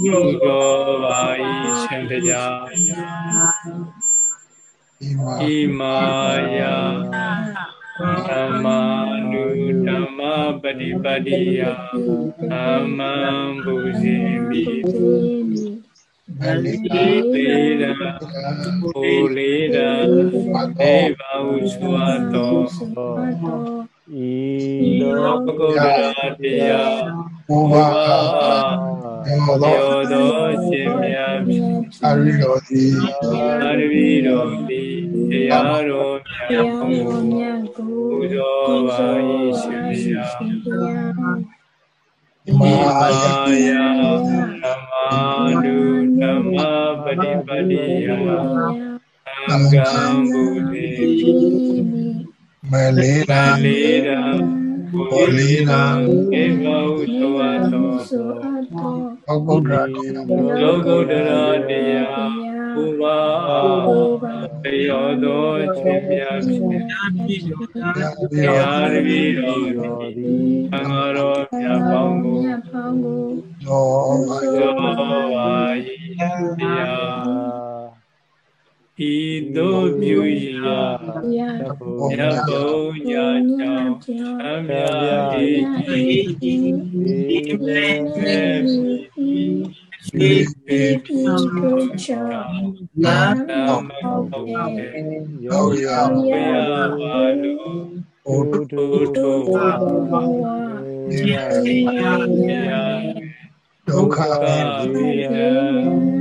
ပြုတော်ပါ၏ရှင်တရားဣမာယဓမ္မာနုဓမ္မပฏิပတိယသမ္မံဘူဇိမိ မလိသေးရဟိုလေးရဒေဝဟုစွာတော်ဤလောကုတ္တရာတရားဘုရားရောသောရှင်မြတ်အရိတော်သည်အရိတော်သည်တရားတော်မြတ်ကိုပူဇော်ပါ၏ရှင်မြတ်မာယာဓမ္မာနုဓမ္မပฏิပတိယသံဃံဘုသေမ လေးရာလေးရာဘုလေးရာဧကဟုသောသောဩဗုဒ္ဓတရားလောကုတ္တရာတရားဘုရားတယောသောခြင်းမြတ်ဖြင့်တရားရည်တော်သည်သံဃာတော်မြတ်ပေါင်းကိုသောပါ၏တရား ဤသို့ပြုရာမြတ်ဘုညာကြောင့်အမြတ်ဤဤဤဤချာနာမယောယောဝါလူဩတုတုဘာဝဒုက္ခဝိယယမအောင်းမြာဝိယဝိယသဗ္ဗသဗ္ဗသဗ္ဗယနေ့ယခုယခုယမြ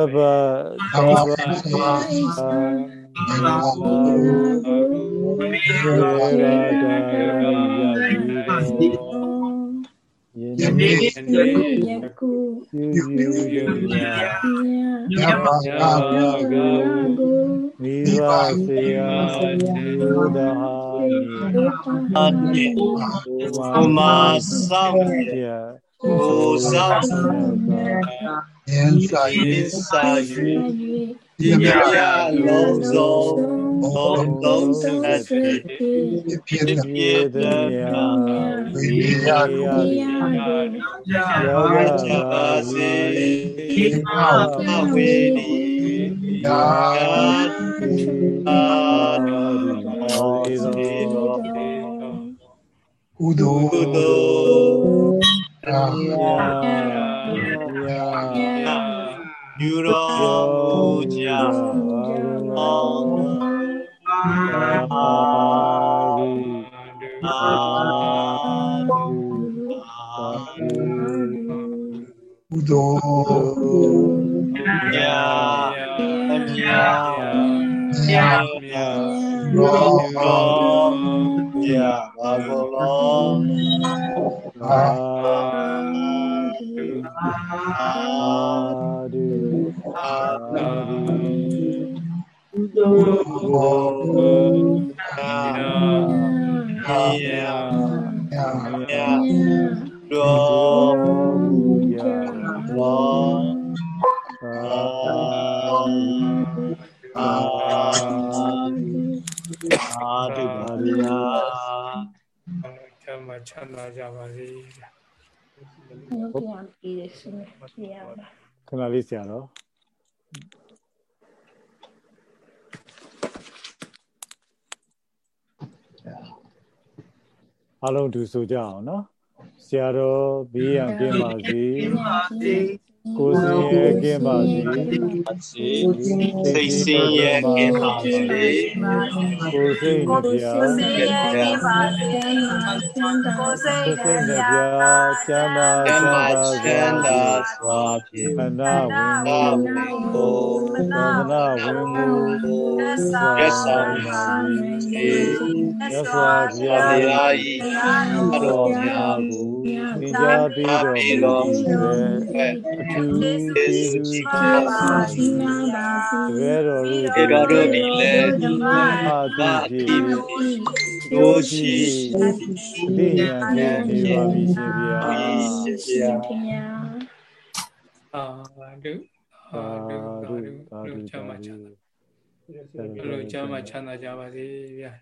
တ်ပါမိဘစေယာသုဒဟာ အတိဘုမာဆောင်ရကိုဆောင်ယံစာယစာယဒီမြတ်လုံးစုံဘုံလုံးစတဲ့ဖြစ်ဖြစ်တဲ့ဝိရယောဂချပါစေဝိနိယာအာ ကုသိုလ်ကုသိုလ်အာယူတော်မူ ကြအောင်အာကုသိုလ်ညာညာညာညာ ချမ်းသာချမ်းသာကြပါစေဟုတ်ကဲ့ပြီရှင်ခဏလေးဆရာတော့အားလုံးတူဆိုကြအောင်နော်ဆရာတော်ဘေးရန်ပြင်ပါစေ ကိုယ်စင်ရဲ့ကင်းပါစေပါစေစိတ်ဆင်းရဲကင်းပါစေကိုယ်စိတ်နှပြကိုယ်စိတ်ရဲ့နေပါစေကိုယ်စိတ်ကိုယ်စိတ်နှပြချမ်းသာဓချမ္မမ်းသာချမ်းသာစွာဖြင့်အနာဝင်သာမှုဝင်ကိုသာသနာဝင် မှုရသော်ပါစေရသော်ဗျာဘုရားဤအတော်များကိုသင်ကြားပြီးတော်မူသည်အထူးကျေးဇူးပါပါတကယ်တော်တို့ေတော်တို့ဒီလည်းအာတိဖြစ်တို့ရှိသိဉာဏ်ဖြင့်နေပါပြီရှင်ဗျာရှင်ဗျာအာဒုအာသာဒုဓုအာဒုသာဓုလို့ချမ်းသာသာချဓုမ်းသာလို့ချမ်းသာချမ်းသာကြပါစေဗျာ